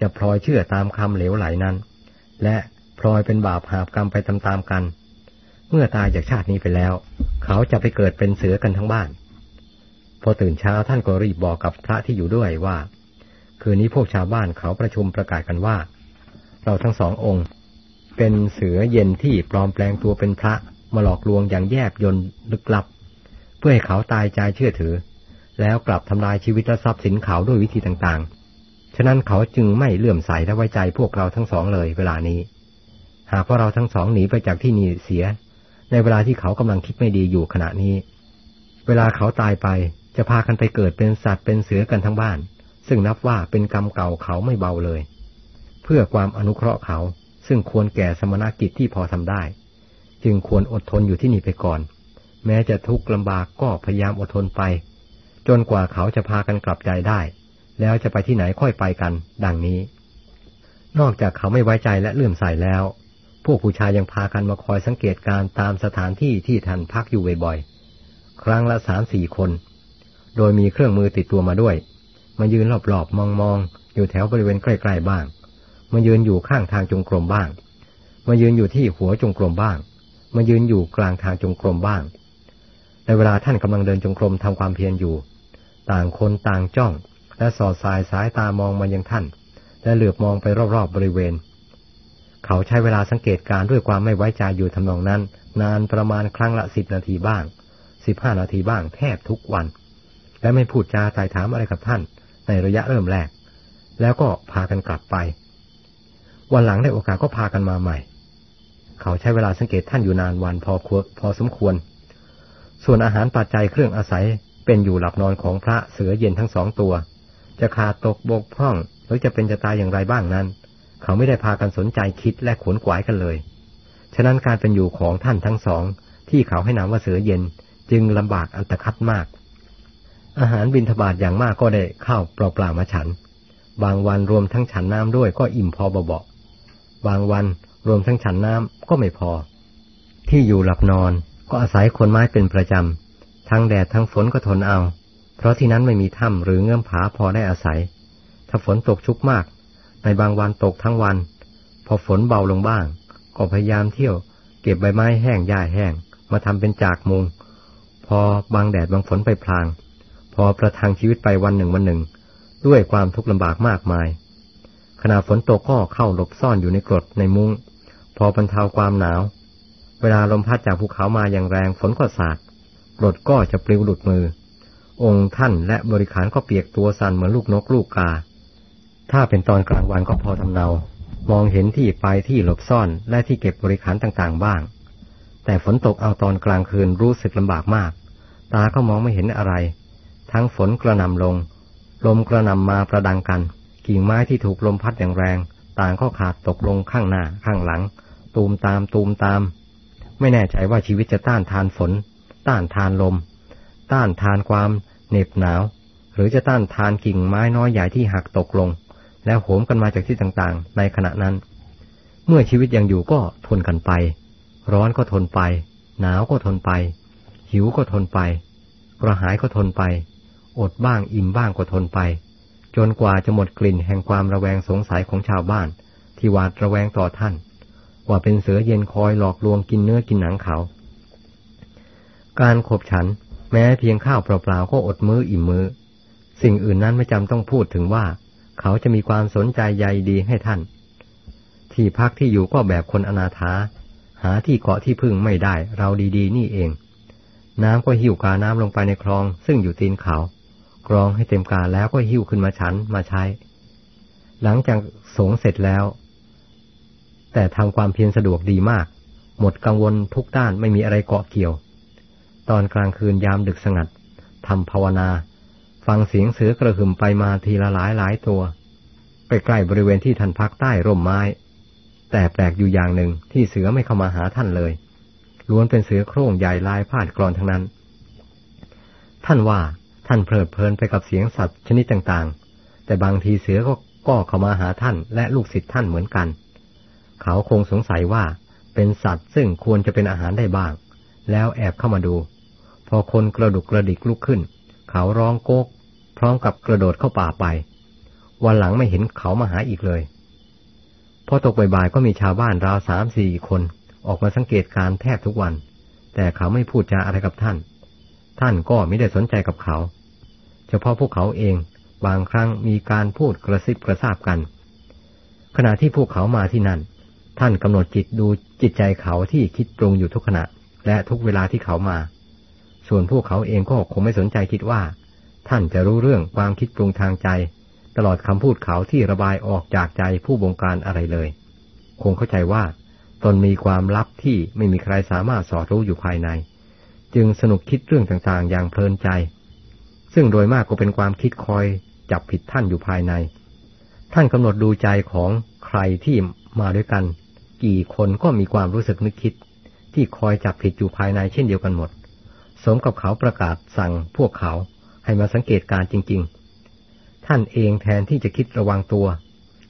จะพลอยเชื่อตามคำเหลวไหลนั้น และพลอยเป็นบาปหาบกรรมไปตามๆกัน เมื่อตายจากชาตินี้ไปแล้ว เขาจะไปเกิดเป็นเสือกันทั้งบ้าน พอตื่นเช้าท่านก็รีบบอกกับพระที่อยู่ด้วยว่า คืนนี้พวกชาวบ้านเขาประชุมประกาศกันว่า เราทั้งสององค์ เป็นเสือเย็นที่ปลอมแปลงตัวเป็นพระมาหลอกลวงอย่างแยบยนลึกลับ เพื่อให้เขาตายใจเชื่อถือ แล้วกลับทำลายชีวิตและทรัพย์สินเขาด้วยวิธีต่างๆ ฉะนั้นเขาจึงไม่เลื่อมใสและไว้ใจพวกเราทั้งสองเลยเวลานี้ หากว่าเราทั้งสองหนีไปจากที่นี่เสีย ในเวลาที่เขากำลังคิดไม่ดีอยู่ขณะนี้ เวลาเขาตายไปจะพากันไปเกิดเป็นสัตว์เป็นเสือกันทั้งบ้าน ซึ่งนับว่าเป็นกรรมเก่าเขาไม่เบาเลย เพื่อความอนุเคราะห์เขา ซึ่งควรแก่สมณกิจที่พอทำได้ จึงควรอดทนอยู่ที่นี่ไปก่อน แม้จะทุกข์ลำบากก็พยายามอดทนไป จนกว่าเขาจะพากันกลับใจได้ แล้วจะไปที่ไหนค่อยไปกัน ดังนี้ นอกจากเขาไม่ไว้ใจและเลื่อมใสแล้ว วกผู้ชายยังพากันมาคอยสังเกตการตามสถานที่ที่ท่านพักอยู่บ่อยๆ ครั้งละสามสี่คน โดยมีเครื่องมือติดตัวมาด้วย มายืนรอบๆ มองๆ อยู่แถวบริเวณใกล้ๆบ้าง มายืนอยู่ข้างทางจงกรมบ้าง มายืนอยู่ที่หัวจงกรมบ้าง มายืนอยู่กลางทางจงกรมบ้าง ในเวลาท่านกำลังเดินจงกรมทำความเพียรอยู่ ต่างคนต่างจ้อง และสอดสายสายตามองมายังท่าน และเหลือบมองไปรอบๆบริเวณ เขาใช้เวลาสังเกตการด้วยความไม่ไว้ใจอยู่ทำนองนั้น นานประมาณครั้งละสิบนาทีบ้างสิบห้านาทีบ้างแทบทุกวัน และไม่พูดจาไต่ถามอะไรกับท่าน ในระยะเริ่มแรก แล้วก็พากันกลับไป วันหลังได้โอกาสก็พากันมาใหม่ เขาใช้เวลาสังเกตท่านอยู่นานวันพอพอสมควร ส่วนอาหารปัจจัยเครื่องอาศัยเป็นอยู่หลับนอนของพระเสือเย็นทั้งสองตัว จะขาดตกบกพร่องหรือจะเป็นจะตายอย่างไรบ้างนั้น เขาไม่ได้พากันสนใจคิดและขวนขวายกันเลย ฉะนั้นการเป็นอยู่ของท่านทั้งสอง ที่เขาให้นามว่าเสือเย็น จึงลำบากอันตรคัดมาก อาหารบินทบาทอย่างมากก็ได้ข้าวเปล่าๆมาฉัน บางวันรวมทั้งฉันน้ำด้วยก็อิ่มพอเบาๆบางวันรวมทั้งฉันน้ำก็ไม่พอ ที่อยู่หลับนอนก็อาศัยคนไม้เป็นประจำ ทั้งแดดทั้งฝนก็ทนเอา เพราะที่นั้นไม่มีถ้ำหรือเงื่อมผาพอได้อาศัย ถ้าฝนตกชุกมาก ในบางวันตกทั้งวัน พอฝนเบาลงบ้าง ก็พยายามเที่ยว เก็บใบไม้แห้งหญ้าแห้ง มาทำเป็นจากมุง พอบางแดดบางฝนไปพลาง พอประทังชีวิตไปวันหนึ่งวันหนึ่ง ด้วยความทุกข์ลำบากมากมาย ขณะฝนตกก็เข้าหลบซ่อนอยู่ในกรดในมุง้ง พอบรรเทาความหนาว เวลาลมพัดจากภูเขามาอย่างแรงฝนก็สาดกรดก็จะปลิวหลุดมือ องค์ท่านและบริขารก็เปียกตัวสั่นเหมือนลูกนกลูกกา ถ้าเป็นตอนกลางวันก็พอทำเนา มองเห็นที่ไปที่หลบซ่อนและที่เก็บบริขารต่างๆ บ้าง แต่ฝนตกเอาตอนกลางคืนรู้สึกลำบากมาก ตาก็มองไม่เห็นอะไร ทั้งฝนกระนำลง ลมกระนำมาประดังกัน กิ่งไม้ที่ถูกลมพัดอย่างแรง ต่างก็ขาดตกลงข้างหน้าข้างหลัง ตูมตามตูมตาม ไม่แน่ใจว่าชีวิตจะต้านทานฝน ต้านทานลม ต้านทานความเหน็บหนาว หรือจะต้านทานกิ่งไม้น้อยใหญ่ที่หักตกลง แล้วโหมกันมาจากที่ต่างๆ ในขณะนั้น เมื่อชีวิตยังอยู่ก็ทนกันไป ร้อนก็ทนไป หนาวก็ทนไป หิวก็ทนไป กระหายก็ทนไป อดบ้างอิ่มบ้างก็ทนไป จนกว่าจะหมดกลิ่นแห่งความระแวงสงสัยของชาวบ้าน ที่หวาดระแวงต่อท่าน ว่าเป็นเสือเย็นคอยหลอกลวงกินเนื้อกินหนังเขา การขบฉันแม้เพียงข้าวเปล่าๆก็อดมื้ออิ่มมือ้อ สิ่งอื่นนั้นไม่จำต้องพูดถึงว่า เขาจะมีความสนใจใยดีให้ท่าน ที่พักที่อยู่ก็แบบคนอนาถา หาที่เกาะที่พึ่งไม่ได้ เราดีๆ นี่เอง น้ำก็หิ้วกาน้ำลงไปในคลองซึ่งอยู่ตีนเขา กรองให้เต็มกาแล้วก็หิ้วขึ้นมาฉันมาใช้ หลังจากสงเสร็จแล้ว แต่ทำความเพียรสะดวกดีมาก หมดกังวลทุกด้านไม่มีอะไรเกาะเกี่ยว ตอนกลางคืนยามดึกสงัดทำภาวนา ฟังเสียงเสือกระหึ่มไปมาทีละหลายหลายตัวไปใกล้บริเวณที่ท่านพักใต้ร่มไม้ แต่แปลกอยู่อย่างหนึ่งที่เสือไม่เข้ามาหาท่านเลย ล้วนเป็นเสือโคร่งใหญ่ลายพาดกรอนทั้งนั้น ท่านว่าท่านเพลิดเพลินไปกับเสียงสัตว์ชนิดต่างๆ แต่บางทีเสือก็ก็เข้ามาหาท่านและลูกศิษย์ท่านเหมือนกัน เขาคงสงสัยว่าเป็นสัตว์ซึ่งควรจะเป็นอาหารได้บ้าง แล้วแอบเข้ามาดู พอคนกระดุกกระดิกลุกขึ้น เขาร้องโกก พร้อมกับกระโดดเข้าป่าไป วันหลังไม่เห็นเขามาหาอีกเลย พอตกบ่ายๆก็มีชาวบ้านราวสามสี่คนออกมาสังเกตการแทบทุกวัน แต่เขาไม่พูดจาอะไรกับท่าน ท่านก็ไม่ได้สนใจกับเขา เฉพาะพวกเขาเองบางครั้งมีการพูดกระซิบกระซาบกัน ขณะที่พวกเขามาที่นั่น ท่านกำหนดจิตดูจิตใจเขาที่คิดปรุงอยู่ทุกขณะ และทุกเวลาที่เขามา ส่วนพวกเขาเองก็คงไม่สนใจคิดว่า ท่านจะรู้เรื่องความคิดปรุงทางใจ ตลอดคำพูดเขาที่ระบายออกจากใจผู้บงการอะไรเลย คงเข้าใจว่า ตนมีความลับที่ไม่มีใครสามารถสอดรู้อยู่ภายใน จึงสนุกคิดเรื่องต่างๆ อย่างเพลินใจ ซึ่งโดยมากก็เป็นความคิดคอยจับผิดท่านอยู่ภายใน ท่านกำหนดดูใจของใครที่มาด้วยกัน กี่คนก็มีความรู้สึกนึกคิด ที่คอยจับผิดอยู่ภายในเช่นเดียวกันหมด สมกับเขาประกาศสั่งพวกเขา ให้มาสังเกตการจริง ๆ ท่านเองแทนที่จะคิดระวังตัว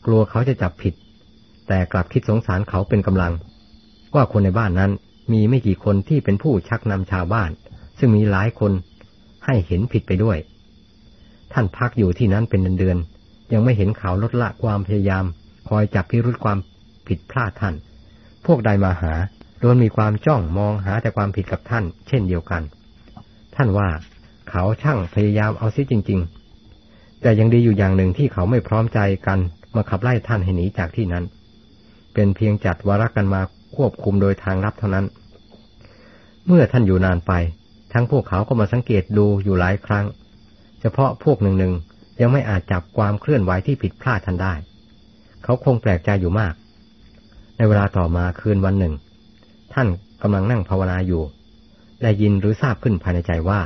กลัวเขาจะจับผิด แต่กลับคิดสงสารเขาเป็นกำลัง ว่าคนในบ้านนั้นมีไม่กี่คนที่เป็นผู้ชักนำชาวบ้าน ซึ่งมีหลายคนให้เห็นผิดไปด้วย ท่านพักอยู่ที่นั้นเป็นเดือนๆยังไม่เห็นเขาลดละความพยายาม คอยจับพิรุษความผิดพลาดท่าน พวกใดมาหาล้วนมีความจ้องมองหาแต่ความผิดกับท่าน เช่นเดียวกัน ท่านว่า เขาช่างพยายามเอาซิจริง ๆ แต่ยังดีอยู่อย่างหนึ่งที่เขาไม่พร้อมใจกันมาขับไล่ท่านให้หนีจากที่นั้น เป็นเพียงจัดวาระกันมาควบคุมโดยทางลับเท่านั้น เมื่อท่านอยู่นานไป ทั้งพวกเขาก็มาสังเกตดูอยู่หลายครั้ง เฉพาะพวกหนึ่งหนึ่งยังไม่อาจจับความเคลื่อนไหวที่ผิดพลาดท่านได้ เขาคงแปลกใจอยู่มาก ในเวลาต่อมาคืนวันหนึ่ง ท่านกำลังนั่งภาวนาอยู่ ได้ยินหรือทราบขึ้นภายในใจว่า